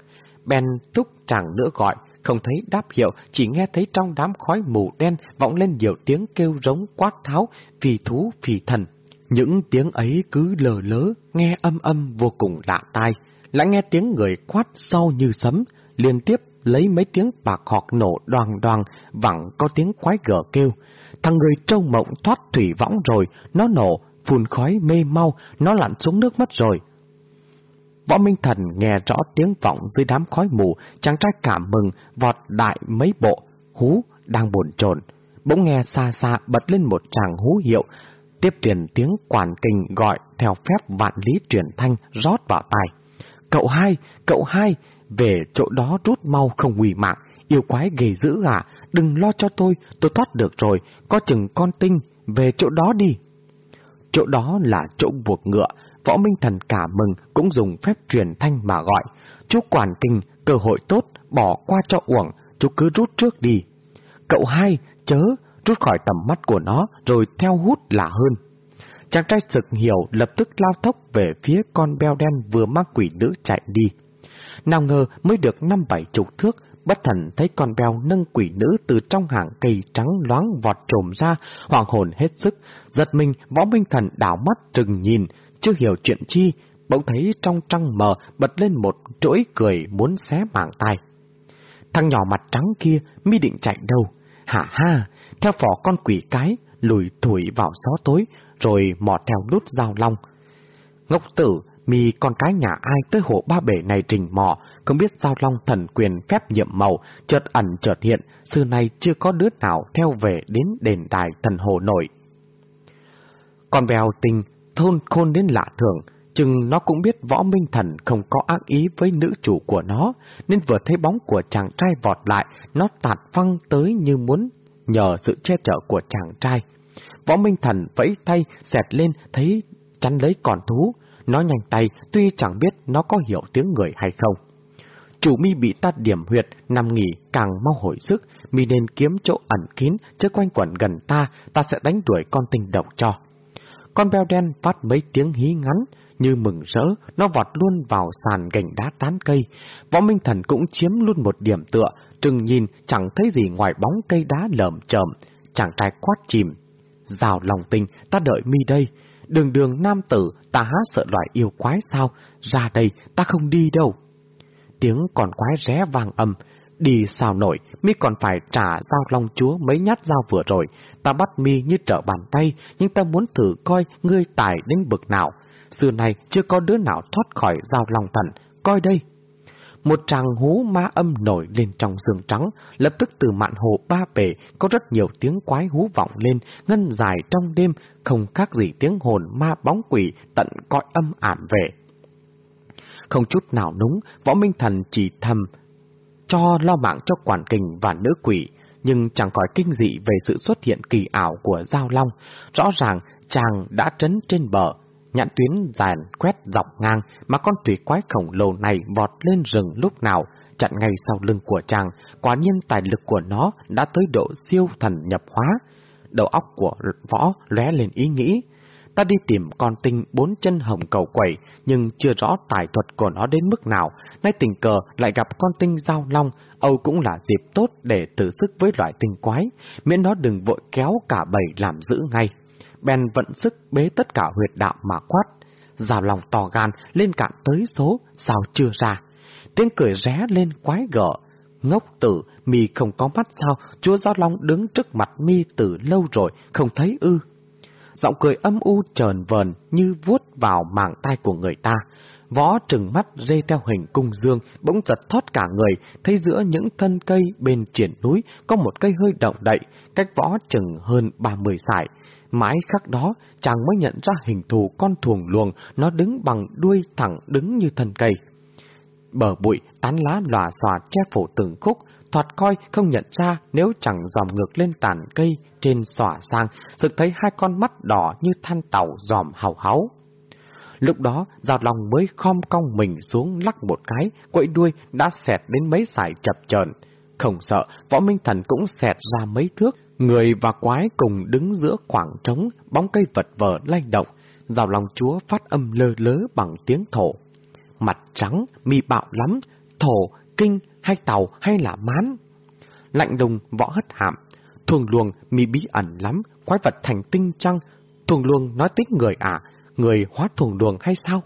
Ben túc chàng nữa gọi, không thấy đáp hiệu, chỉ nghe thấy trong đám khói mù đen vọng lên nhiều tiếng kêu rống quát tháo, phì thú phì thần. Những tiếng ấy cứ lờ lớ, nghe âm âm vô cùng lạ tai. Lại nghe tiếng người quát sau như sấm, liên tiếp lấy mấy tiếng bạc họt nổ đoàn đoàn, vẳng có tiếng quái gở kêu. Thằng người trâu mộng thoát thủy võng rồi, nó nổ, phun khói mê mau, nó lặn xuống nước mất rồi. Võ Minh Thần nghe rõ tiếng vọng dưới đám khói mù, chàng trai cảm mừng, vọt đại mấy bộ, hú, đang buồn trồn. Bỗng nghe xa xa bật lên một tràng hú hiệu, tiếp truyền tiếng quản kình gọi theo phép vạn lý truyền thanh rót vào tai. Cậu hai, cậu hai, về chỗ đó rút mau không hủy mạng, yêu quái ghê dữ à, đừng lo cho tôi, tôi thoát được rồi, có chừng con tinh, về chỗ đó đi. Chỗ đó là chỗ buộc ngựa, võ minh thần cả mừng cũng dùng phép truyền thanh mà gọi. Chú quản kinh, cơ hội tốt, bỏ qua cho uổng, chú cứ rút trước đi. Cậu hai, chớ, rút khỏi tầm mắt của nó, rồi theo hút là hơn. Chàng trai sực hiểu lập tức lao thốc về phía con beo đen vừa mang quỷ nữ chạy đi. Nào ngờ mới được năm bảy chục thước, bất thần thấy con beo nâng quỷ nữ từ trong hàng cây trắng loáng vọt trồm ra, hoàng hồn hết sức, giật mình võ minh thần đảo mắt trừng nhìn, chưa hiểu chuyện chi, bỗng thấy trong trăng mờ bật lên một chuỗi cười muốn xé mảng tai. Thằng nhỏ mặt trắng kia mi định chạy đâu? Hả ha, theo phỏ con quỷ cái, lùi thủi vào gió tối, rồi mò theo nút dao long. Ngốc tử, mi con cái nhà ai tới hộ ba bể này trình mò, không biết giao long thần quyền phép nhiệm màu, chợt ẩn chợt hiện, xưa nay chưa có đứa nào theo về đến đền đài thần hồ nổi. Con bèo tình, thôn khôn đến lạ thường, chừng nó cũng biết võ minh thần không có ác ý với nữ chủ của nó, nên vừa thấy bóng của chàng trai vọt lại, nó tạt phăng tới như muốn nhờ sự che chở của chàng trai. Võ minh thần vẫy tay, xẹt lên, thấy chắn lấy còn thú. Nó nhanh tay, tuy chẳng biết nó có hiểu tiếng người hay không. Chủ mi bị tát điểm huyệt, nằm nghỉ, càng mau hồi sức, mi nên kiếm chỗ ẩn kín, chứ quanh quẩn gần ta, ta sẽ đánh đuổi con tinh độc cho. Con beo đen phát mấy tiếng hí ngắn, như mừng rỡ, nó vọt luôn vào sàn gành đá tán cây. Võ Minh Thần cũng chiếm luôn một điểm tựa, trừng nhìn chẳng thấy gì ngoài bóng cây đá lởm chởm, chàng trai quát chìm. Rào lòng tình, ta đợi mi đây. Đường đường nam tử, ta há sợ loại yêu quái sao? Ra đây, ta không đi đâu. Tiếng còn quái ré vang âm, đi sao nổi, mi còn phải trả giao long chúa mấy nhát dao vừa rồi. Ta bắt mi như trở bàn tay, nhưng ta muốn thử coi ngươi tài đến bực nào. Xưa này chưa có đứa nào thoát khỏi dao long thần, coi đây. Một tràng hú ma âm nổi lên trong giường trắng, lập tức từ mạn hồ ba bể có rất nhiều tiếng quái hú vọng lên, ngân dài trong đêm, không khác gì tiếng hồn ma bóng quỷ tận cõi âm ảm về. Không chút nào núng, võ minh thần chỉ thầm cho lo mạng cho quản kình và nữ quỷ, nhưng chẳng khỏi kinh dị về sự xuất hiện kỳ ảo của Giao Long. Rõ ràng chàng đã trấn trên bờ, nhãn tuyến dàn quét dọc ngang mà con thủy quái khổng lồ này vọt lên rừng lúc nào, chặn ngay sau lưng của chàng, quả nhiên tài lực của nó đã tới độ siêu thần nhập hóa. Đầu óc của võ lóe lên ý nghĩ, ta đi tìm con tinh bốn chân hồng cầu quẩy, nhưng chưa rõ tài thuật của nó đến mức nào, nay tình cờ lại gặp con tinh giao long, Âu cũng là dịp tốt để thử sức với loại tinh quái, miễn nó đừng vội kéo cả bầy làm giữ ngay bèn vận sức bế tất cả huyệt đạo mà quát. Rào lòng tò gan lên cạn tới số, sao chưa ra. Tiếng cười ré lên quái gở. Ngốc tử, mi không có mắt sao, chúa Giao Long đứng trước mặt mi từ lâu rồi, không thấy ư. Giọng cười âm u trờn vờn như vuốt vào màng tai của người ta. Võ trừng mắt rê theo hình cung dương, bỗng giật thoát cả người, thấy giữa những thân cây bên triển núi có một cây hơi động đậy, cách võ chừng hơn ba mươi sải. Mãi khắc đó, chàng mới nhận ra hình thù con thuồng luồng, nó đứng bằng đuôi thẳng đứng như thân cây. Bờ bụi, tán lá lòa xòa che phủ từng khúc, thoạt coi không nhận ra nếu chẳng dòm ngược lên tàn cây trên xòa sang, sự thấy hai con mắt đỏ như than tàu dòm hào háo Lúc đó, Giao Long mới khom cong mình xuống lắc một cái, quậy đuôi đã xẹt đến mấy sải chập chờn. Không sợ, võ minh thần cũng xẹt ra mấy thước, Người và quái cùng đứng giữa khoảng trống, bóng cây vật vờ lay động, rào lòng chúa phát âm lơ lớ bằng tiếng thổ. Mặt trắng, mi bạo lắm, thổ, kinh, hay tàu, hay là mán. Lạnh đùng, võ hất hạm, thuồng luồng, mi bí ẩn lắm, quái vật thành tinh trăng, thuồng luồng nói tích người à, người hóa thuồng luồng hay sao?